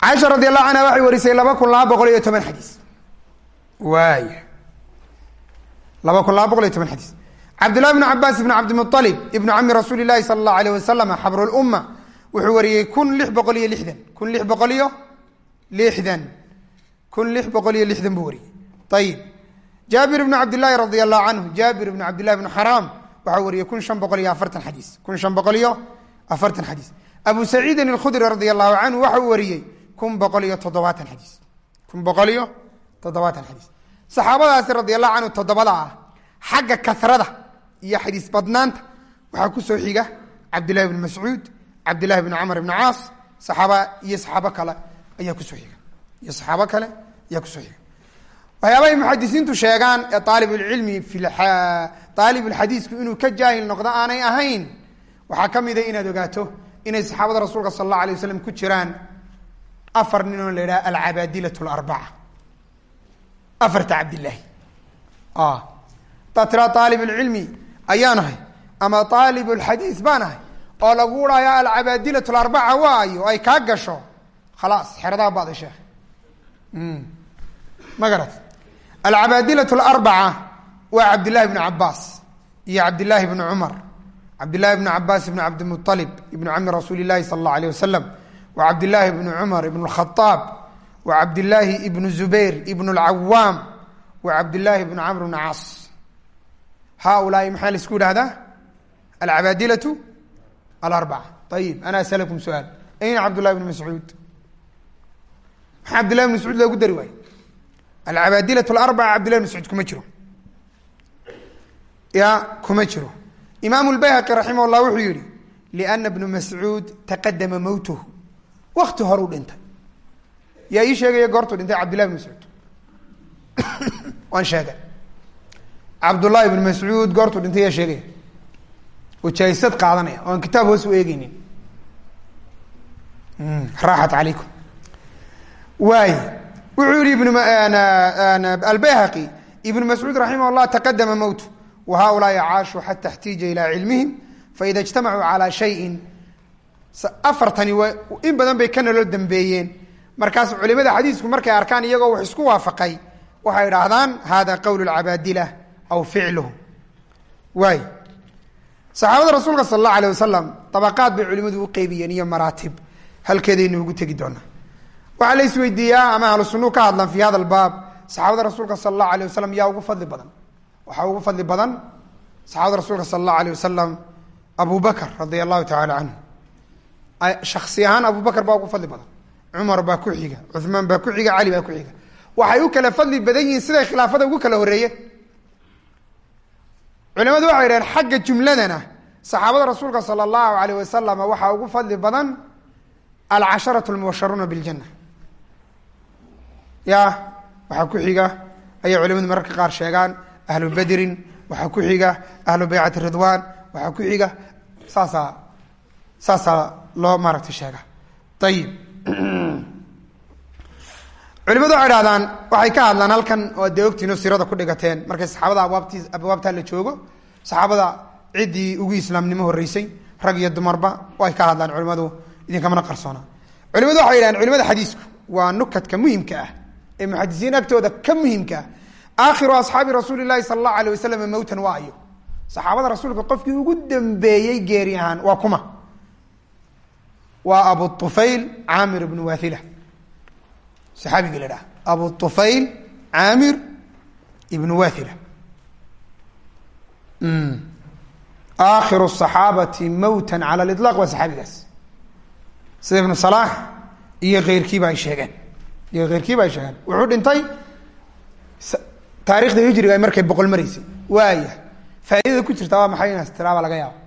caaisha radi allahu canha waxay warisay laba kun laba boqol iyo toban xadiis. Waay. Laba kun laba boqol iyo toban xadiis cabdullahi bn cabaas ibn cabdimualib ibnu cami rasuuli lahi sala allahu alayh wasalam xabru lumma wuxuu wariyey kun lix boqol iyo lixdan. Kun lix boqol iyo lixdan. Kun lix boqol iyo lixdan buu wariyey. Ayib jaabir ibnu cabdillahi radi allahu canhu jaabir ibnu cabdillahi bnu xaraam waxaa wariyey kun shan boqol iyo afartan xadiis. Kun shan boqol iyo afartan xadiis. Abu saciidin alkhudri radi allahu canhu waxa uu wariyey kun boqol iyo toddobaatan xadiis. Kun boqol iyo toddobaatan xadiis. Saxaabadaasi radi allahu canhu toddobada ah xagga kasrada iyo xadiis badnaanta. Waxaa ku soo xiga cabdillahi bn mascuud cabdillahi bn camr ibn caas saxaaba iyo saxaabo kale ayaa ku soo xiga. Iyo saxaabo kale ayaa ku soo xiga. Waxyaabahay muxadisiintu sheegaan ee aalibulcilmi aalibulxadiisku inuu ka jaahil noqdo aanay ahayn waxaa ka mida inaad ogaato inay saxaabada rasuulka sal allahu alay waslam ku jiraan afar nin la yidhaha alcabaadilat larbaca afarta cabdillaahi hadaad tiraa aalibulcilmi ayaan ahay. Ama aalibulxadiis baan ahay. Oo lagu uraayo alcabaadilat larbaca waayo ay kaa gasho. Khalaas xeradaa bada sheekh ma garat alcabaadilat larbaca waa cabdillahi bnu cabaas iyo cabdillaahi bnu cumar. Cabdillahi bnu cabaas ibnu cabdimualib ibnu cami rasuuli llahi sala allahu alayh wasalam wa cabdillaahi bnu cumar ibnu khaaab wa cabdillaahi ibnu zubayr ibnu lcawaam wa cabdillaahi bnu camr bn caas haaulaai maxaa la isku yidhahdaa alcabaadilatu alarbaca ayib ana asalakum su'aal ayna cabdullahi bn mascuud maxaa cabdillahi bn mascuud loogu dari waayo alcabaadilat alarbaca cabdillahi bn mascuud kuma jiro ya kuma jiro imaam lbayhaqi raximah llah wuxuu yihi liana bnu mascuud taqadama mowtuhu wakti horuu dhintay yaa ii sheegaya goortuu dhintay cabdillahi bn mascuud waan sheegay cabdullahi bn mascuud goortuu dhintay yaa sheegaya oo jaisad qaadanaya o aan kitaab hoos u eegeynin raaxat calaykum waay wuxuu yihi ibn albayhaqi ibnu mascuud raximah llah taqadama mowtu wa haulaai caashuu xata اxtiija ilaa cilmihim faida اjtamacuu calaa shayin afartani w in badan bay ka naloo dambeeyeen markaas culimada xadiisku markay arkaan iyagoo wax isku waafaqay waxay idhaahdaan hada qowl اcabaadila aw ficluhu waay saxaabada rasuulka sala allahu alay wasalam dabaqaad bay culimadu uqeybiyeen iyo maraatib halkeedaynu ugu tegi doonaa waxaa la isweydiiyaa ama ahlu sunuu ka hadlaan fi hada albaab saxaabada rasuulka sala allahu alayh wasalam yaa ugu fadli badan waxaa ugu fadli badan saxaabada rasuulka sala allahu alayh wasalam abu bakr allahu tacaala canhu shaksi ahaan abu baa ugu fadli badan cumar baa ku xiga cuhmaan baa ku xiga cali baa ku xiga waxay u kala fadli badan yihiin siday khilaafada ugu kala horeeye culimadu waxay dhaheen xagga jumladana saxaabada rasuulka sala allahu alayh wasalam waxaa ugu fadli badan alcasharatu lmubasharuuna biاljana ya waxaa ku xiga ayay culimadu mararka qaar sheegaan ahlu bedrin waxaa ku xiga ahlu baycati ridwan waxaa ku xiga saasaa saasaa loo maaragtay sheega. Ayib culimadu waxay dhahdaan waxay ka hadlaan halkan oo dee ogtiino sirada ku dhigateen. Markay saxaabada abwaabti abwaabtaa la joogo saxaabada ciddii ugu islaamnimo horreysay rag iyo dumarba way ka hadlaan culimadu idinkamana qarsoona. Culimadu waxay yidhahdeen culimada xadiisku waa nukadka muhimka ah ee muxadisiin agtooda ka muhimka ah. Aakhiru asxaabi rasuuli llahi sala allahu alayh wasalam mowtan waa saxaabada rasuulka qofkii ugu dambeeyey geeri ahaan waa kuma. Waa abu طufayl caamir ibnu wathila saxaabigii la dhaha abu طufayl caamir ibnu wathila aakhiru الصaxaabati mowta cala اliطlaq waa saxaabigaas sida ibnu salaax iyo keyrkiiba ay sheegeen iyo keyrkiiba ay sheegeen wuxuu dhintay taarikhda hijriga ay markay boqol maraysay waaya faaidada ku jirta waa maxay inaas tiraaba laga yaabo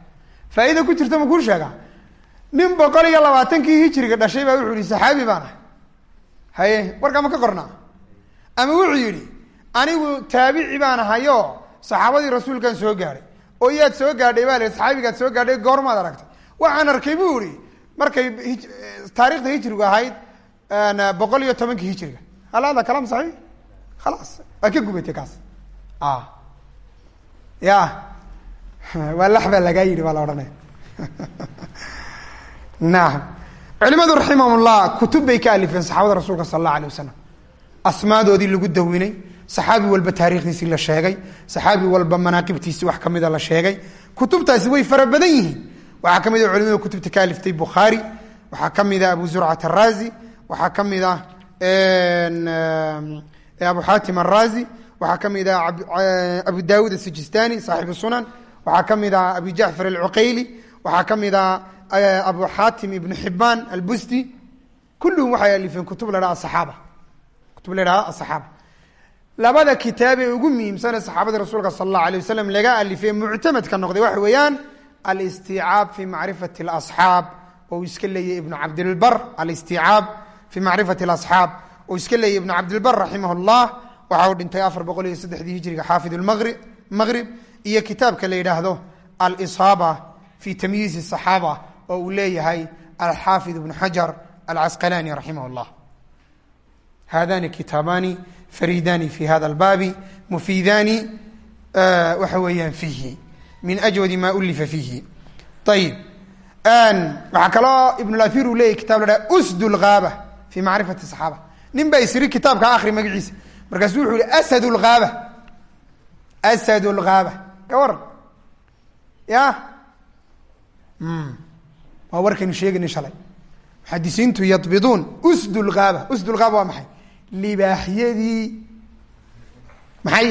faaidada ku jirta ma kuu sheegaa nin boqol iyo labaatankii hijriga dhashay baa wuxuu yihi saxaabi baan ah haye warkaa ma ka qornaa ama wuxuu yidhi anigu taabici baan ahayo saxaabadii rasuulkaan soo gaadhay. Oo yaad soo gaadhay baa la saxaabigaad soo gaadhay goormaad aragtay. Waxaan arkay bu ihi markay taarikhda hijrigu ahayd boqol iyo tobankii hijriga. Hal hada kalaam saxiix? Khalaas waa ka gubatay kaas. Ya. Waa lax baa lagaa yidhi baa la odhanaya naam culimadu raximahumullah kutub bay ka alifeen saxaabada rasuulka sala allahu alay wasalam asmaadoodii lagu dawinay saxaabi walba taarikhdiisii la sheegay saxaabi walba manaaqibtiisii wax kamida la sheegay. Kutubtaasi way fara badan yihiin. Waxaa ka mid a culimada kutubta ka aliftay bukhaari waxaa ka mid a abu zurcat araazi waxaa ka mid a abu xaatim araazi waxaa ka mid a abu daawud asijistani saaxibu sunan waxaa ka mid a abu jacfar alcuqayli waxaa ka mid a abu xaatim ibnu xibaan albusti kulluhum waxay alifeen kutub la dhaha asaxaaba kutub la dhaha asaxaaba labada kitaab ee ugu muhiimsane saxaabada rasuulka sala allahu alay wasalam laga alifay muctamadka noqday waxa weeyaan alistiicaab fi macrifati alasxaab oo uu iska leeyahy ibnu cabdilbar alistiicaab fi macrifati alasxaab oo iska leeyahy ibnu cabdilbar raximah llah waxa uu dhintay afar boqol iyo saddexdii hijriga xaafid lmaqrib maqrib iyo kitaabka la yidhaahdo alisaaba fi tamyiizi saxaaba oo uu leeyahay alxaafid ibnu xajar alcasqalaani raximah llah hadani kitaabaani fariidani fi hada albaabi mufiidani waxa weeyaan fiihi min ajwadi ma ulifa fiihi. Ayib waxaa kaloo ibnulathir uu leyahy kitab la usd lgaaba fi macrifati saxaaba. Nin baa isiri kitaabka akri magaciisa. Markaasu wuxuu yihi asad lgaaba asad lgaaba ka ya waa warkaynu sheegayna shalay. Muxadisiintu yadbiduun usd lgaaba usd waa maxay? Libaaxyadii maxay?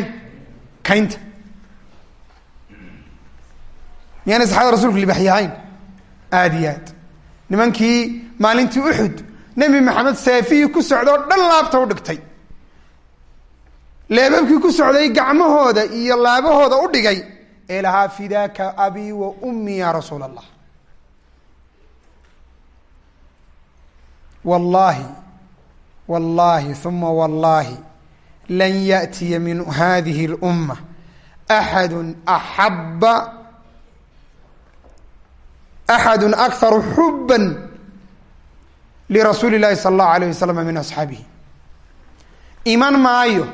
Kaynta. Miyaana saxaabada rasulku libaaxye ahayn? Aada iyo aad. Nimankii maalintii uxud nebi maxamed seefihii ku socdoo dhan laabta u dhigtay. Leebabkii ku socday gacmahooda iyo laabahooda u dhigay ee lahaa fidaaka abii wa ummi ya rasuul allah wallaahi wallaahi uma wallaahi lan yaأtiya min hadihi اlأumma axadu axaba axadu akharu xuba lirasuuli اllahi salى اllahu alayه wasalam min asxaabihi iman maayo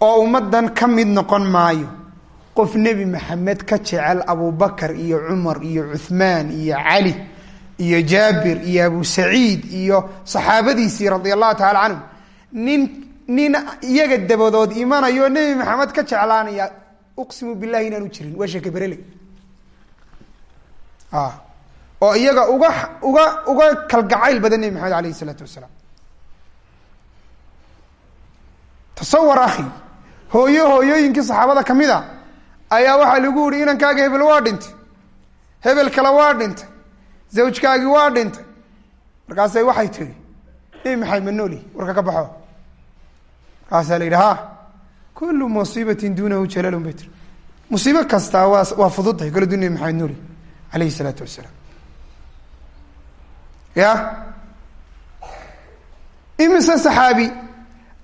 oo ummaddan ka mid noqon maayo qof nebi maxamed ka jecel abubakar iyo cumar iyo cuhmaan iyo cali iyo jaabir iyo abu saciid iyo saxaabadiisii radia allahu tacala canhum. Nin nin iyaga dabadood imanayo nebi maxamed ka jeclaanaya uqsimu billahi inaanu jirin waa sheeke berele. Oo iyaga uga uga uga kalgacayl badan nebi maxamed alayh isalaatu wasalaam. Tasawar akhi. Hooyo hooyooyinkii saxaabada ka mid a ayaa waxaa lagu yihi inankaaga hebel waa dhintay hebel kale waa dhintay zawjkaagii waa dhintay. Markaasay waxay tihi nebi maxamed ma warka ka baxo. Markaasaa la yidhi ha kullu musiibatin duunahu jalalun bay tiri musiibo kastaa waa waa fududtahay kala dun nebi maxamed nooli? Alayhi isalaatu wasalaam ya? Imise saxaabi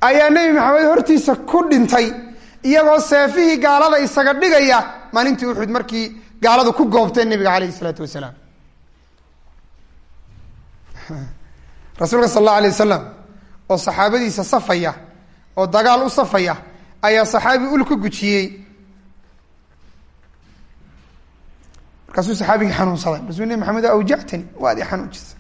ayaa nebi maxamed hortiisa ku dhintay iyagoo seefihii gaalada isaga dhigaya maalintii uxud markii gaaladu ku goobteen nebiga alayhi isalaatu wasalaam rasuulka sal allahu alay wasalam oo saxaabadiisa safaya oo dagaal u safaya ayaa saxaabi ul ku gujiyey. Markaasuu saxaabigii xanuunsaday. Markaasuu nebi maxamed awjactani waad i xanuujisa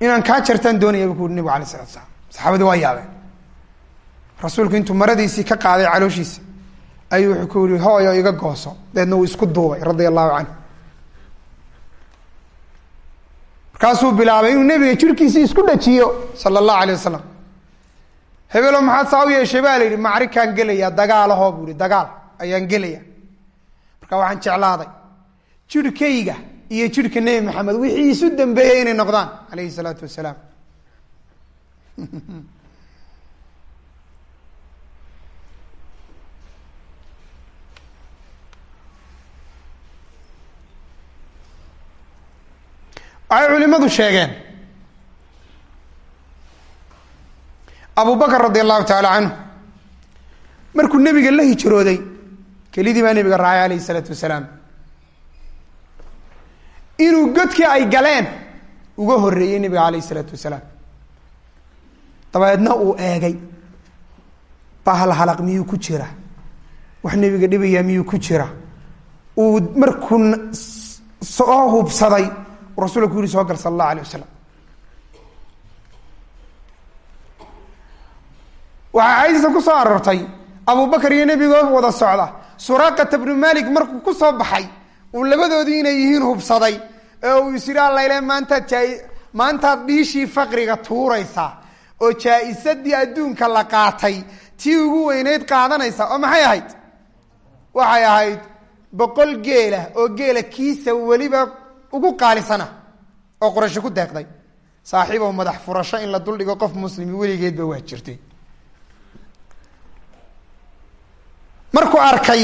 inaan kaa jartaan doonaya bu ku uri nebigu alay salatu salaam. Saxaabadii waa yaabeen. Rasuulku intuu maradiisii ka qaaday calooshiisa ayuu wuxuu ku yihi hooyo iga gooso. Deedna uu isku duubay radia allahu canhu. Markaasuu bilaabay inuu nebiga jirhkiisii isku dhajiyo sala allahu alayh wasalam hebelo maxaad saa u yeeshay baa la yidhi macrikaan gelaya dagaalahoo buu yihi dagaal ayaan gelaya. Marka waxaan jeclaaday jirhkayga iyo jirhka nebi maxamed wixii isu dambeeyey inay noqdaan alayhi salaatu wasalaam waxay culimadu sheegeen. Abu bakr radi allahu taala canhu markuu nebiga la hijrooday kelidii baa nebiga raacay alayhi isalaatu wasalaam. Inuu godkii ay galeen uga horreeyey nebiga alayh isalaatu wasalaam. Dabeedna uu eegay bahal halaq miyuu ku jira? Wax nebiga dhibaya miyuu ku jira? Uu markuu soo hubsaday rasulka ku yihi soo gal sala allahu alayh wasalam waxaa xadiisa ku soo aroortay abubakar iyo nebigoo wada socda suraaqata bnu malik markuu ku soo baxay uu labadoodii inay yihiin hubsaday oo uu is yidhi maantaad jaa maantaad dhiishii faqriga tuuraysaa oo jaa-isadii adduunka la qaatay tii ugu weyneyd qaadanaysa oo maxay ahayd waxay ahayd boqol geela oo geela kiisa weliba ugu qaalisana oo qurasho ku deeqday. Saaxiibow madax furasho in la duldhigo qof muslimi weligeedba waa jirtay. Markuu arkay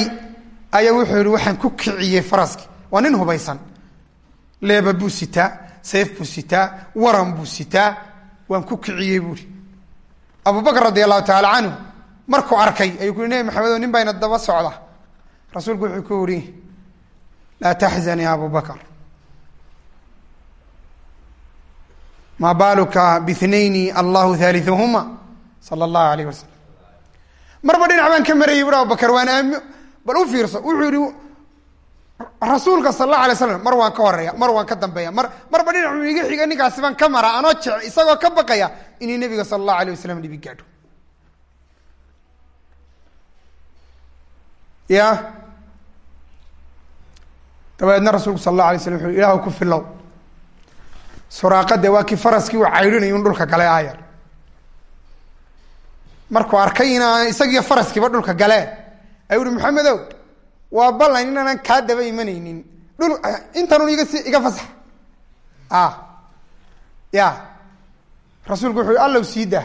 ayaa wuxuu yihi waxaan ku kiciyey faraskii waa nin hubaysan. Leeba buu sitaa sayf buu sitaa waran buu sitaa. Waan ku kiciyey buuhi abubakr radi allahu taala canhu markuu arkay ayuu ku yhi nebi maxamedo nin bayna daba socda. Rasuulku wuxuu ku yihi laa taxzan ya abu bakr ma baaluka bnayni allahu haaliuhuma sala allahu alayh wasalam marba dhinac baan ka marayay bui abubakar waan aami bal u rasuulka sal allahu alay slam mar waan ka horreeya mar waan ka dambeeya mar marba dhinac iga xiga ninkaasi baan ka mara anoo jec isagoo ka baqaya inay nebiga sala allahu alayh wasalam dhibi gaadho. Ya? Dabeedna rasuulku sal allahu alay slam ilahu ku filow suraaqade waa kii faraskii uu caydhinay un dhulka gale aayar markuu arkay inaa isagiyo faraskiiba dhulka galeen ayuu uhi maxamedow waa ballan inaanan kaa daba imanaynin. Dhul intanun iga si iga fasax. A ya rasuulku wuxuu allow sii daa.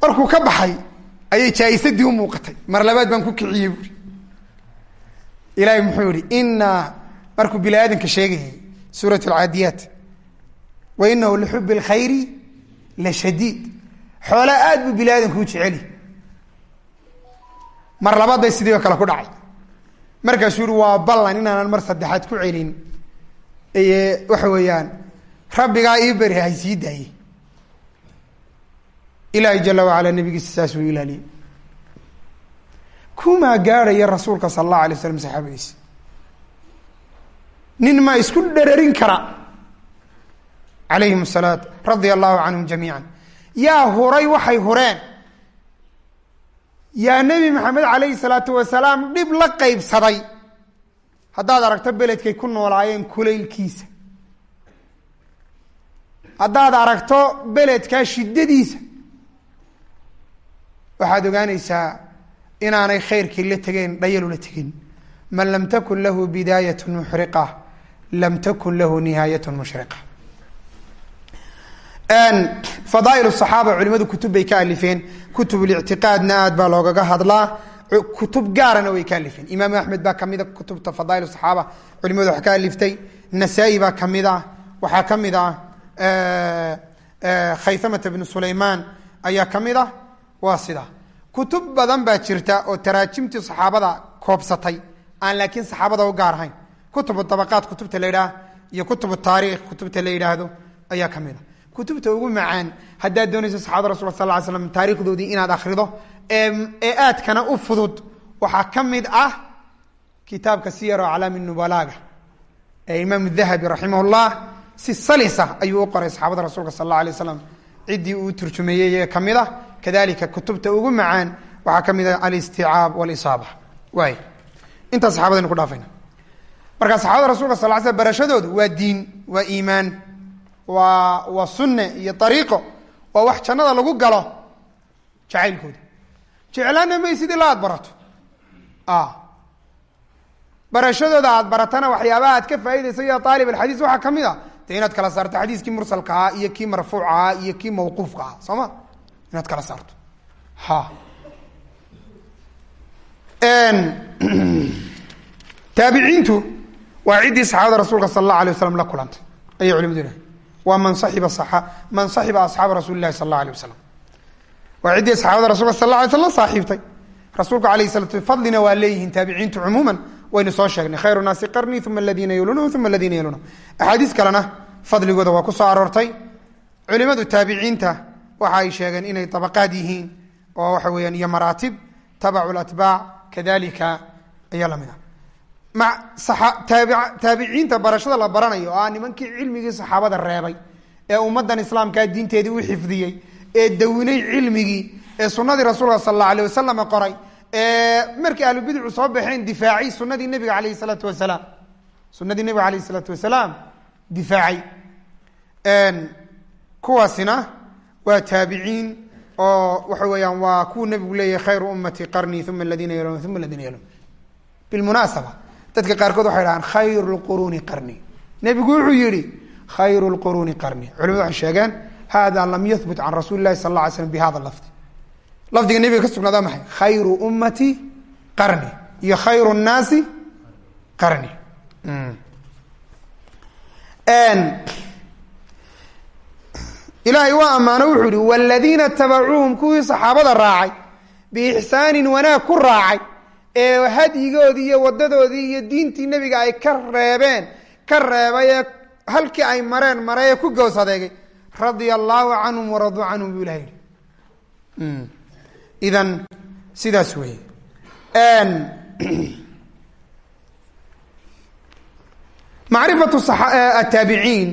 Markuu ka baxay ayay jaa-isadii u muuqatay. Mar labaad baan ku kiciyey buuri ilaahay muxuu yihi inaa markuu bini aadamka sheegayay suurat alcaadiyaat wa inahu lixubi اlkhayri la shadiid. Xoolaa aad buu bini aadamku u jeceli. Mar labaad bay sidii oo kale ku dhacay. Markaasuu yihi waa ballan inaanan mar saddexaad ku celin. Waxa weeyaan rabbigaa ii beri hay sii daayey ilaahay jala wacala nabigiisa saas uu ilaaliyey kumaa gaadhaya rasuulka sala allahu alay slam saxaabadiisa nin maa isku dherarin kara. Calayhim asalaat radia allahu canhum jamiica yaa huray waxay hureen. Yaa nebi maxamed calayhi salaatu wasalaam dhib la qaybsaday. Haddaad aragto beledkay ku noolaayeen kulaylkiisa. Haddaad aragto beledkaa shiddadiisa. Waxaad ogaanaysaa inaanay khayrkii la tegeen dhayalu la tegin man lam takun lahu bidaayat muxriqa lam takun lahu nihaayat mushriqa fadaail saxaaba culimadu kutub bay ka alifeen kutub lictiqaadna aad baa loogaga hadlaa kutub gaarana way ka alifeen imaam axmed baa kamida kutubta fadaail saxaaba culimadu wax ka aliftay nasaa-i baa ka mid ah waxaa ka mid ah khaysamata bnu ayaa ka mid ah kutub badan baa jirta oo taraajimtii saxaabada koobsatay aan laakiin saxaabada u gaar kutubu dabaqaat kutubta la yidhaah iyo kutubu taariikh kutubta la yidhaahdo ayaa ka mid a kutubta ugu macaan haddaad doonayso saxabada rasulka sal ly slam taarikhdoodii inaad akhrido ee aadkana u fudud waxaa ka mid ah kitaabka siyar aclaami nubalaaga ee imaam dahabi raximah si salisa ayuu u qoray saxaabada rasuulka sal alla alay ciddii uu turjumeeyey ee ka mid ah. Kadalika kutubta ugu macaan waxaa ka mid ah alisticaab walisaaba waay intaas saxabadaynu ku dhaafayna marka saxabada rasulka sal l slam barashadoodu waa diin waa iimaan waa waa sunne iyo ariiqo waa wax jannada lagu galo jacaylkooda. Jeclaana maysid ilaa aad barato. Barashadooda aad baratana waxyaabaha aad ka faaidaysa ya aalib alxadiis waxaa ka mid a de inaad kala saarto xadiiskii mursalka ahaa iyo kii marfuuc ahaa iyo kii mawquufka ahaa soo ma? Inaad kala saarto. Taabiciintu waa ciddii saxaabada rasuulka sala allahu alay waslam la kulantay ayay culimadu yidhahay waa man saiba man saxiba asxaaba rasuuli sal alla alay wasalam waa ciddii saxaabada rasulka sal la alay slam la saaxiibtay rasuulka alayh salatu fadlina waa leeyihiin taabiciintu cumuuman waynu soo sheegnay. Khayru naasi qarnii uma aladiina yalunahum uma aladiina yalunahum axaadiis kalena fadligooda waa ku soo aroortay. Culimadu taabiciinta waxa ay sheegeen inay dabaqaad yihiin oo waxa weeyaan iyo maraatib. Tabacu latbaac kadalika ayaa la mid ah taabiciinta barashada la baranayo oo ah nimankii cilmigii saxaabada reebay ee ummadan islaamkaa diinteedii u xifdiyey ee dawinay cilmigii ee sunadii rasuulka sal alla alay wasalam qoray ee markii ahlubidicu soo baxeen difaacay sunadii nebiga alayh salaatu wasalaam. Sunadii nebiga alayh salaatu wasalaam difaacay. Kuwaasina waa taabiciin oo waxa weeyaan waa kuwa nebigu leeyahy khayru ummati qarnii uma aladiina yalun uma aladiina yalun. Bilmunaasaba dadka qaarkood waxay dhahaan khayru lquruuni qarni. Nebigu wuxuu yihi khayru lquruuni qarni. Culimadu waxay sheegeen hada lam yahbut can rasuuli sal la alay slam bi lafdi. Lafdiga nebiga ka sugnaada maxay? Khayru ummati qarni iyo khayru nnaasi qarni. Ilaahay waa ammaano wuxuu yihi wladiina tabacuuhum kuwii saxaabada raacay biixsaanin wanaag ku raacay ee hadyigoodii iyo wadadoodii iyo diintii nebiga ay ka reebeen ka reebay ee halkii ay mareen maray ee ku gows adeegay radia allaahu canhum waraduu canhum buu ilaha yihi idan sidaas weeye. Macrifatu ataabiciin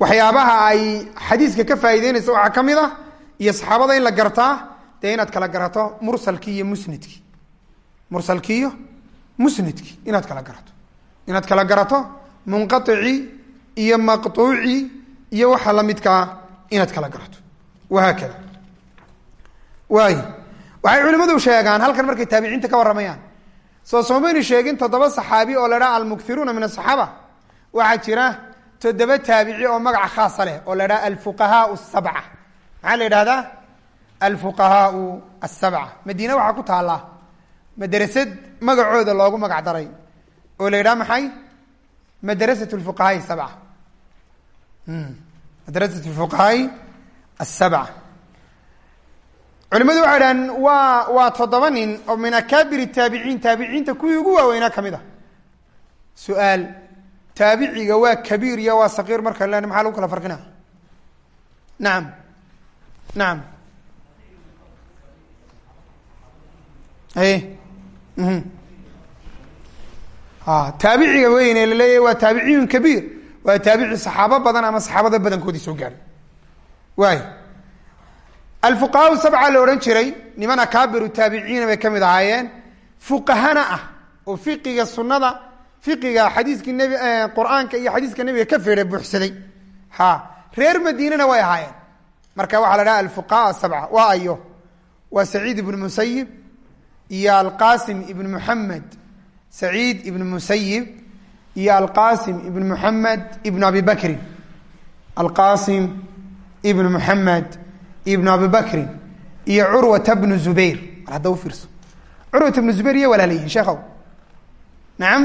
waxyaabaha ay xadiiska ka faa'ideynaysa waxaa ka mid ah iyo saxaabada in la gartaa dee inaad kala garato mursalkii iyo musnidkii mursalkii iyo musnidkii inaad kala garato. Inaad kala garato munqaicii iyo maqtuucii iyo waxa lamidkaa inaad kala garato. Wahaakada. Waay. Waxay culimadu sheegaan halkan markay taabiciinta ka warramayaan. Soo soomaynu sheegin toddoba saxaabi oo la dhaha almukthiruuna min asaxaaba waxaa jira toddoba taabici oo magaca khaasa leh oo la dhaha alfuqahaau sabca maxaa la yidhahdaa alfuqahaau asabca madiine waxaa ku taallaa madrasad magacooda loogu magac daray oo la yidhaha maxay? Madrasat lfuqahaai sabca madrasat lfuqahaai asabca culimadu waxay dhahaan waa waa toddoba nin oo min akaabir taabiciin taabiciinta kuwii ugu waaweynaa ka mid a su'aal taabiciga waa kabiir iyo waa saqiir marka len maxaa lagu kala farqina nacam nacam haye taabiciga weyne laleeyahy waa taabiciyun kabiir waa taabici saxaabo badan ama saxaabada badankoodii soo gaaray. Waay alfuqahaa sabca la odhan jiray niman akaabiru taabiciina bay ka mid ahaayeen fuqahana ah oo fiqiga sunada fiqiga xadiiskii nebi qur'aanka iyo xadiiska nebiga ka feedha buuxsaday. Ha reer madiinana way ahaayeen. Marka waxaa la dhaha alfuqahaa sabca waa ayo waa saciid ibnu musayib iyo alqasim ibn muxamed saciid ibn musayib iyo alqasim ibn muxamed ibn abi bakrin alqasim ibn muxamed ibn abi bakrin iyo curwata bnu zubayr mar hadda ufiirso curwata bnu zubayr iyo walaalayihin sheekhow. Nacam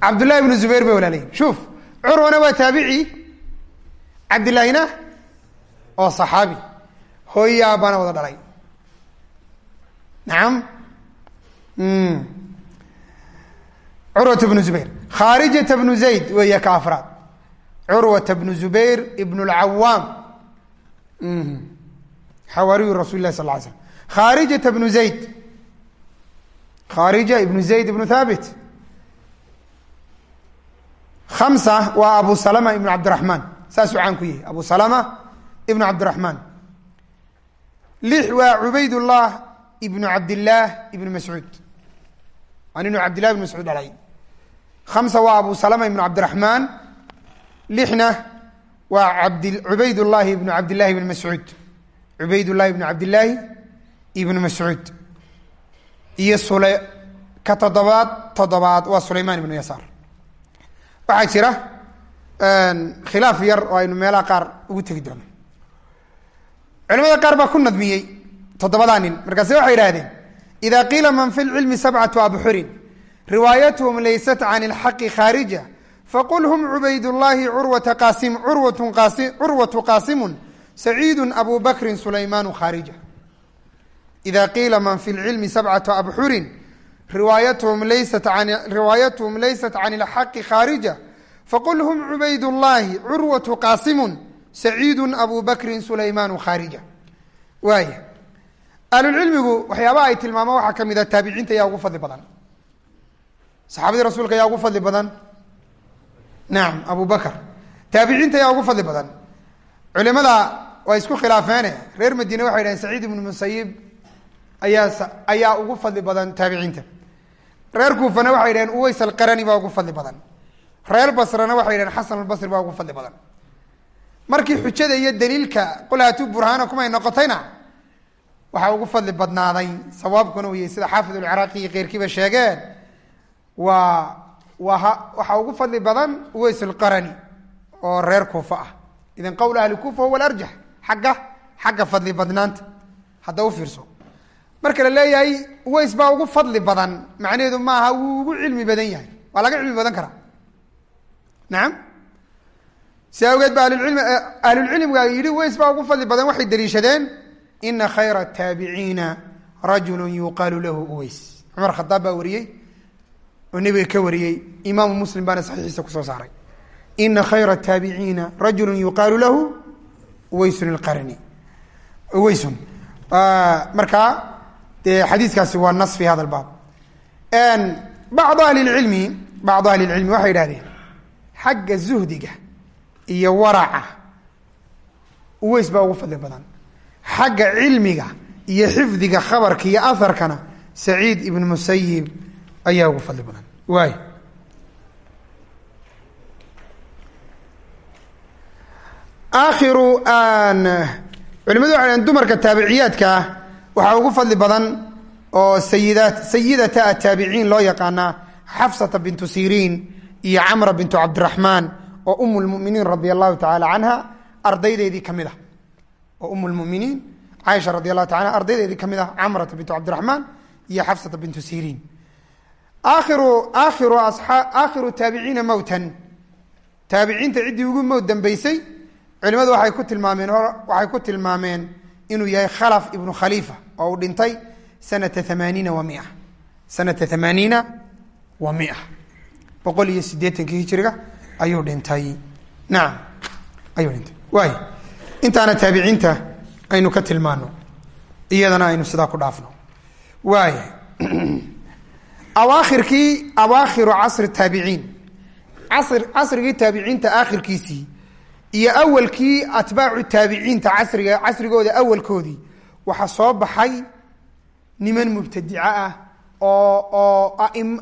cabdullahi ibnu zubayr bay walaalayihin shuf curwana waa taabici. Cabdillaahina oo saxaabi. Hooyaabana wada dhalay nacam curwata bnu zubayr khaarijata bnu zayd weeya ka afraad curwata bnu zubayr ibn lcawaam xawaariyu rasul lah sal ly slam khaarijata bnu zayd khaarija ibnu zayd ibnu thaabit hamsa waa abu salama ibnu cabdiraxmaan saasuu caan ku yahay abu salama ibnu cabdiraxmaan lix waa cubaydullah ibnu cabdillaah ibnu mascuud waa ninuu cabdillah ibn mascuud dhalay. Hamsa waa abu salama ibnu cabdiraxmaan lixna waa abd cubaydullaahi ibnu cabdillahi ibn mascuud cubaydullahi ibnu cabdillaahi ibnu mascuud iyo sule ka toddobaad toddobaad waa sulaymaan ibnu yasaar waxaa jira khilaaf yar oo aynu meelaha qaar ugu tegi doono culamada qaar baa ku nadmiyey toddobadaa nin markaase waxay idhahdeen ida qiila man fi lcilmi sabcatu abxurin riwaayatuhum laysat can ilxaqi khaarija faqul hum cubaydullaahi curwata qasim curwatu qaasimun saciidu abu sulaymaanu khaarija. Ida qiila man fi lcilmi sabcatu abxurin riwaayatuhum laysat riwaayatuhum laysat can ilxaqi khaarija faqul hum cubaydullaahi curwatu qaasimun saciidu abu sulaymaanu khaarija. Waaya ahlulcilmigu waxyaabaha ay tilmaamaan waxaa ka mid a taabiciinta yaa ugu fadli badan. Saxaabadii rasuulka yaa ugu fadli badan. Nacam abu taabiciinta yaa ugu fadli badan. Culimada waa isku khilaafeene reer madiine waxay dhaheen saciid ibnu musayib ayaa ayaa ugu fadli badan taabiciinta. Reer kuufana waxay dhaheen uways alqarani baa ugu fadli badan. Reer basrana waxay dhaheen xasan albasri baa ugu fadli badan. Markii xujada iyo daliilka qul haatuu burhaanakum ay noqotayna waxaa ugu fadli badnaaday sawaabkuna u yahay sida xaafid ulciraaqi iyo keyrkiiba sheegeen waa waxaa ugu fadli badan uways alqarani oo reer kuufa ah. Idan qowl ahli kuufa huwa alarjax xagga xagga fadli badnaanta. Hadda u fiirso. Marka la leeyahay uways baa ugu fadli badan macnaheedu maaha wuu ugu cilmi badan yahay. Waa laga cilmi badan karaa. Nacam si awgeed ba ahlulcilmi ahlulcilmiga yidhi uways baa ugu fadli badan waxay daliishadeen ina khayra taabiciina rajulu yuqaalu lahu uways. Cumar khadaab baa wariyey oo nebiga ka wariyey imaamu muslim baana saxiixiisa ku soo saaray. Ina khayra taabiciina rajulu yuqaalu lahu uwaysun ilqarani uwaysun. Markaa dee xadiiskaasi waa nas fi hada albaab bacdu ahli lcilmi bacdu ahli lcilmi waxay idhahdeen xagga zuhdiga iyo waraca uweys baa ugu fadli badan xagga cilmiga iyo xifdiga khabarka iyo aharkana saciid ibn musayib ayaa ugu fadli badan. Waay aakhiru culimadu waxay dhaheen dumarka taabiciyaadka waxaa ugu fadli badan oo sayidaat sayidata ataabiciin loo yaqaanaa xafsata bintu siriin iyo camra bintu cabdiraxmaan oo um lmuminiin radia allahu tacaala canha ardaydeedii ka mid ah oo um lmuminiin caaisha radi allahu taala ardaydeedii ka mid ah camrata bintu cabdiraxmaan iyo xafsata bintu siriin aakhiru asaa aakhiru taabiciina mowtan taabiciinta ciddii ugu mowt dambeysay culimadu waxay ku tilmaameen waxay ku tilmaameen inuu yahay khalaf ibnu khaliifa oo uu dhintay sanata amaaniina wa mia sanata amaaniina wa mia boqol iyo siddeetankii hijiriga ayuu dhintay nacam ayuu dhintay waay intaana taabiciinta aynu ka tilmaano iyadana aynu sidaa ku dhaafno. Waay awaakhirkii awaakhiru casri taabiciin casr casrigii taabiciinta aakhirkiisii iyo awalkii atbaacu taabiciinta casriga casrigooda awalkoodii waxaa soo baxay niman mubtadica ah oo oo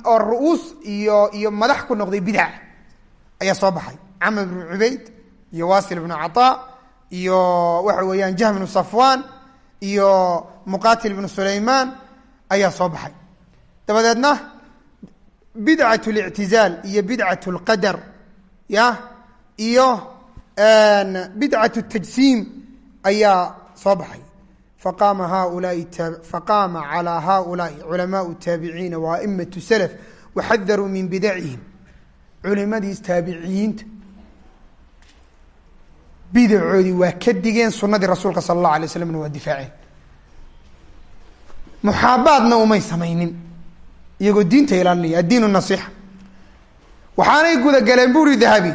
oo ru'uus iyo iyo madax ku noqday bidac ayaa soo baxay. Camr bnu cubayd iyo wasil bnu cataa iyo waxa weeyaan jahm bnu safwan iyo muqatil bnu sulaymaan ayaa soo baxay dabadeedna bidcat اlictizaal iyo bidcat اlqadar ya iyo bidcat اtajsiim ayaa soo baxay faqaama haulaai faqaama calى haulaai culamaء الtaabiciina waaimaة slf waxadaruu min bidacihim culimadiis taabiciyiinta bidacoodii waa ka digeen sunadii rasuulka sala allahu alay slamna waa difaaceen muxaabaadna umay samaynin iyagoo diinta ilaalinaya addiin nasiixa. Waxaanay gudagaleen buri dahabi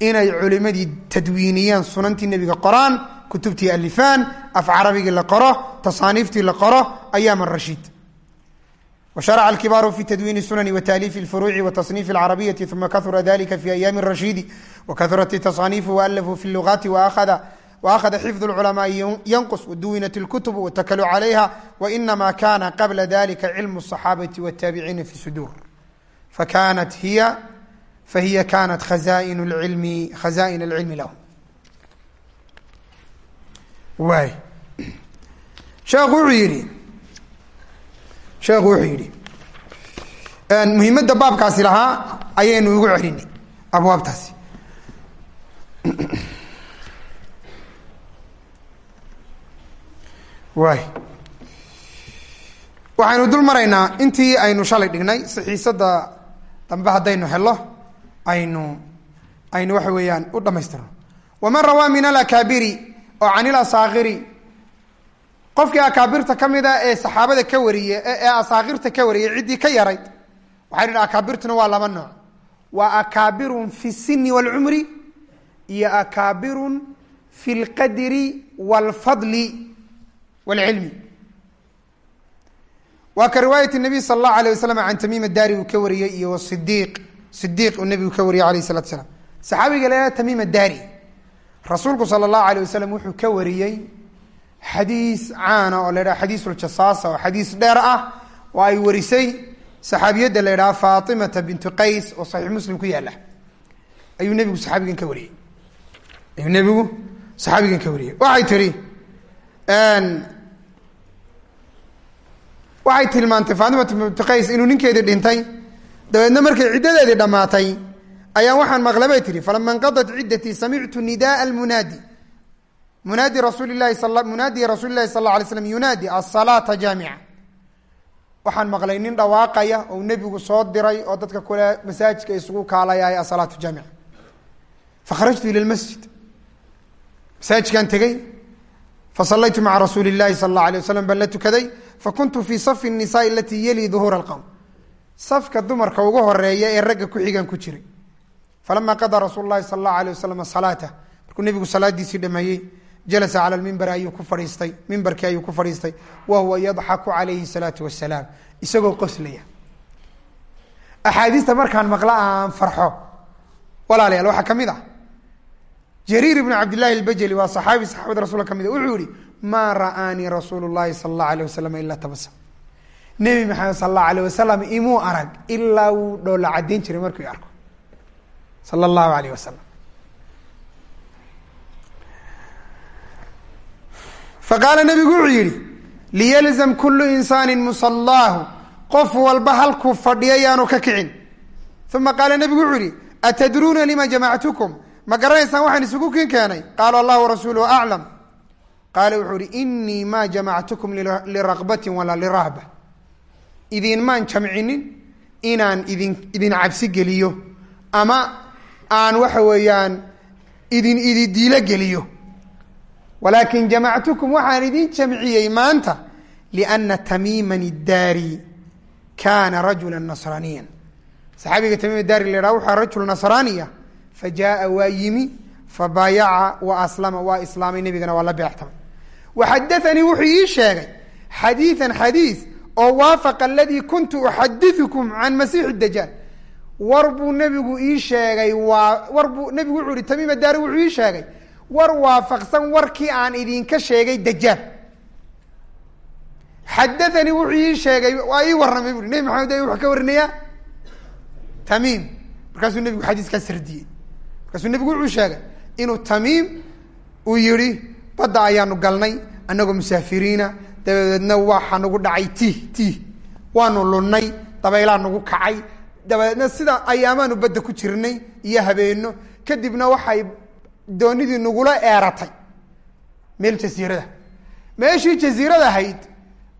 inay culimadii tadwiiniyaan sunantii nebiga qoraan kutubtii alifaan af carabigii la qoro tasaaniiftii la qoro ayaam arashiid washaraca alkibaaru fi tadwiini sunani wa taaliifi lfuruuci wa tasniif alcarabiyati uma kahura dalika fi wakahurat tasaaniifu waalafu fi lugaati waakhada وأخذ حفظ العلماء ينقص ودونت الكتب واتكلوا عليها وإنما كان قبل ذلك علم الصحابة والتابعين في الصدور فكانت هي فهي كانت خزائن العلم خزائن العلم لهم واي sheekhu wuxuu yidhi sheekhu wuxuu yidhi muhiimadda baabkaasi lahaa ayaynu igu celinay abwaabtaasi waay waxaynu dul maraynaa intii aynu shalay dhignay sixiisada dambe haddaynu helo aynu aynu waxa weeyaan u dhamaystirno waman rawaa min alakaabiri oo can ilasaakiri qofkii akaabirta ka mida ee saxaabada ka wariye ee asaakirta ka wariyay ciddii ka yarayd waxaynu idhi akaabirtuna waa laba nooc. Waa akaabirun fi sini wاlcumri iyo akaabirun fi اlqadri wاlfadli wاlcilmi waa ka riwaayat الnabiy sala اllahu alيه waslm can tamiim adari uu ka wariyey iyo sidiiq sidiiq uu nebigu ka wariyey alayh الsalatu slam saxaabiga la tamiim adari rasuulku sala اllahu alيه wasalam wuxuu ka wariyey xadiis caana oo la ydhaha xadiis uljasaasa oo xadiis dheer ah oo ay warisay saxaabiyadda la ydhaha faatimata bintu qays oo saxiix muslim ku yaala ayuu nebigu saxaabigan ka wariyey ayuu nebigu saxaabigan ka wariyey waxay tihi waxay tilmaantay faatimata bintu qays inuu ninkeedii dhintay. Dabeedna markay ciddadeedii dhammaatay ayaan waxaan maqla bay tihi falama inqadat ciddatii samictu nidaءa almunaadi. Munaadi rasuuli lahi munaadiya rasuuli lahi sal la alay slam yunaadi asalaata jaamica. Waxaan maqlay nin dhawaaqaya oo nebigu soo diray oo dadka kule masaajidka isugu kaalayahay asalaatu jaamica. Fakharajtu ila lmasjid masaajidkaan tegey fasalaytu maca rasuuli llahi sala allahu alay wasalam baan la tukaday fakuntu fii safi nisaai alatii yali duhuura alqowm safka dumarka ugu horreeya ee ragga ku xigaan ku jiray falama qadaa rasuulu lahi sala allahu alay wasalam salaata markuu nebigu salaadiisii dhameeyey jalasa cala lmimbari ayuu ku fadhiistay mimbarkii ayuu ku fadhiistay wa yadxaku calayhi salaatu wasalaam isagoo qoslaya axaadiista markaan maqla aan farxo walaalayaal waxaa ka mid ah jariir ibnu cabdillahi albajeli waa saxaabi saxaabada rasulka ka mid a wuxuu yihi maa ra'aanii rasuulu llahi sala allahu alayh wasalam ilaa tabasam. Nebi maxamed sala allahu alayh wasalam imuu arag ilaa wuu dhoola caddayn jiray markuu arko. Sala allahu alayh wasalam faqaala nebigu wuxuu yidhi liyalzam kulu insaani musalaahu qof walba halkuu fadhiya yaanu ka kicin. Uma qaala nebigu wuxuu yihi atadruuna lima jamactukum ma garanaysaan waxaan isugu kin keenay? Qaala allahu warasuuluhu aclam qaala wuxuu ihi inii maa jamactukum liraqbatin walaa lirahba idinmaan jamcinin inaan idin idin cabsi geliyo. Ama aan waxa weeyaan idin idi diilo geliyo. Walaakin jamactukum waxaan idin jamciyey maanta liana tamiiman iddaari kaana rajula nasraaniya saxaabiga tamiim daari la yhaha waxaa rajul nasraaniya fa jaaa waa yimi fa baayaca wa aslama waa islaamay nebigana waa la beectamay wa xadaanii wuxuu ii sheegay xadiian xadiis oo waafaqa aladii kuntu uxadiukum can masiixi dajaal war buu nebigu ii sheegay waa war buu nebigu wuxuu ihi tamiima daari wuxuu ii sheegay war waafaqsan warkii aan idinka sheegay dajaal xadaanii wuxuu ii sheegay waa ii warramay bui nebi maxamed a wuxuu ka warinayaa tamiim markaasuu nebigu xadiiskaa sardiyey markaasuu nebigu wuxuu sheegay inuu tamiim uu yihi badda ayaanu galnay annagoo musaafiriina dabadeedna waxaa nagu dhacay tiih tiih waanu lunnay dabaylaa nagu kacay dabadeedna sida ayaamaanu badda ku jirnay iyo habeeno kadibna waxay doonidii nagula eeratay. Meel jasiirada. Meeshii jasiirada ahayd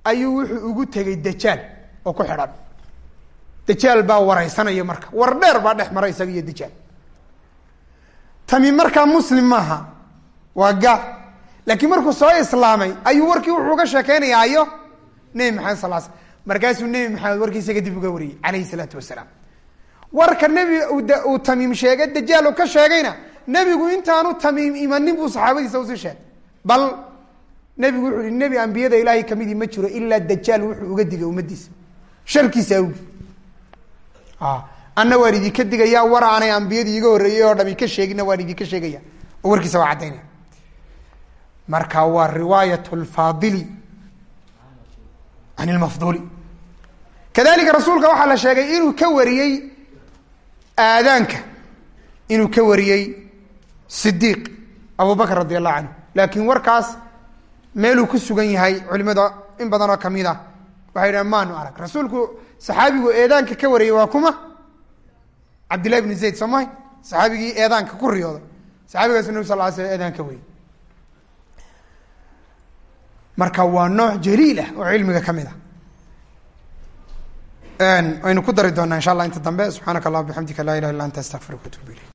ayuu wuxuu ugu tegey dajaal oo ku xidhan. Dajaal baa wareysanaya marka. War dheer baa dhex mara isaga iyo dajaal tami markaa muslim maaha. Waa gaal laakiin markuu soo islaamay ayuu warkii wuxuu uga sheekeynayaa ayo nebi maxamed sal sl markaasuu nebi maxamed warkiisa kadib uga wariyey calayhi salaatu wasalaam. Warka nebi uu tamiim sheegay dajaal uu ka sheegayna nebigu intaanu tamiim imanin buu saxaabadiisa u sii sheegay. Bal nebigu wuxuu yihi nebi ambiyada ilaahay kamidii ma jiro ilaa dajaal wuxuu uga digay ummadiisa sharkiisa awgi anna waan idinka digaya war aanay ambiyadii iga horreeyey oo dhami ka sheegina waan idinka sheegaya. Oo warkiisa waa caddaynaya marka waa riwaayat lfaadili can lmafduli kadalika rasuulka waxaa la sheegay inuu ka wariyey aadaanka. Inuu ka wariyey sidiiq abu bakr radi allahu canhu laakiin warkaas meeluu ku sugan yahay culimada in badan oo ka mid ah. Waxay dhahen maanu arag. Rasuulku saxaabigu eedaanka ka wariyey waa kuma cabdillahi bni zayd soo mahay saxaabigii eedaanka ku riyooday. Saxaabigaas nabi sal ly slam eedaan ka wariyey marka waa nooc jaliil ah oo cilmiga ka mid ah. Aynu ku dari doonaa insha allah inta dambe. Subxaanaka allah bixamdika laa ilaha illa anta astaqfiruka atub ilayk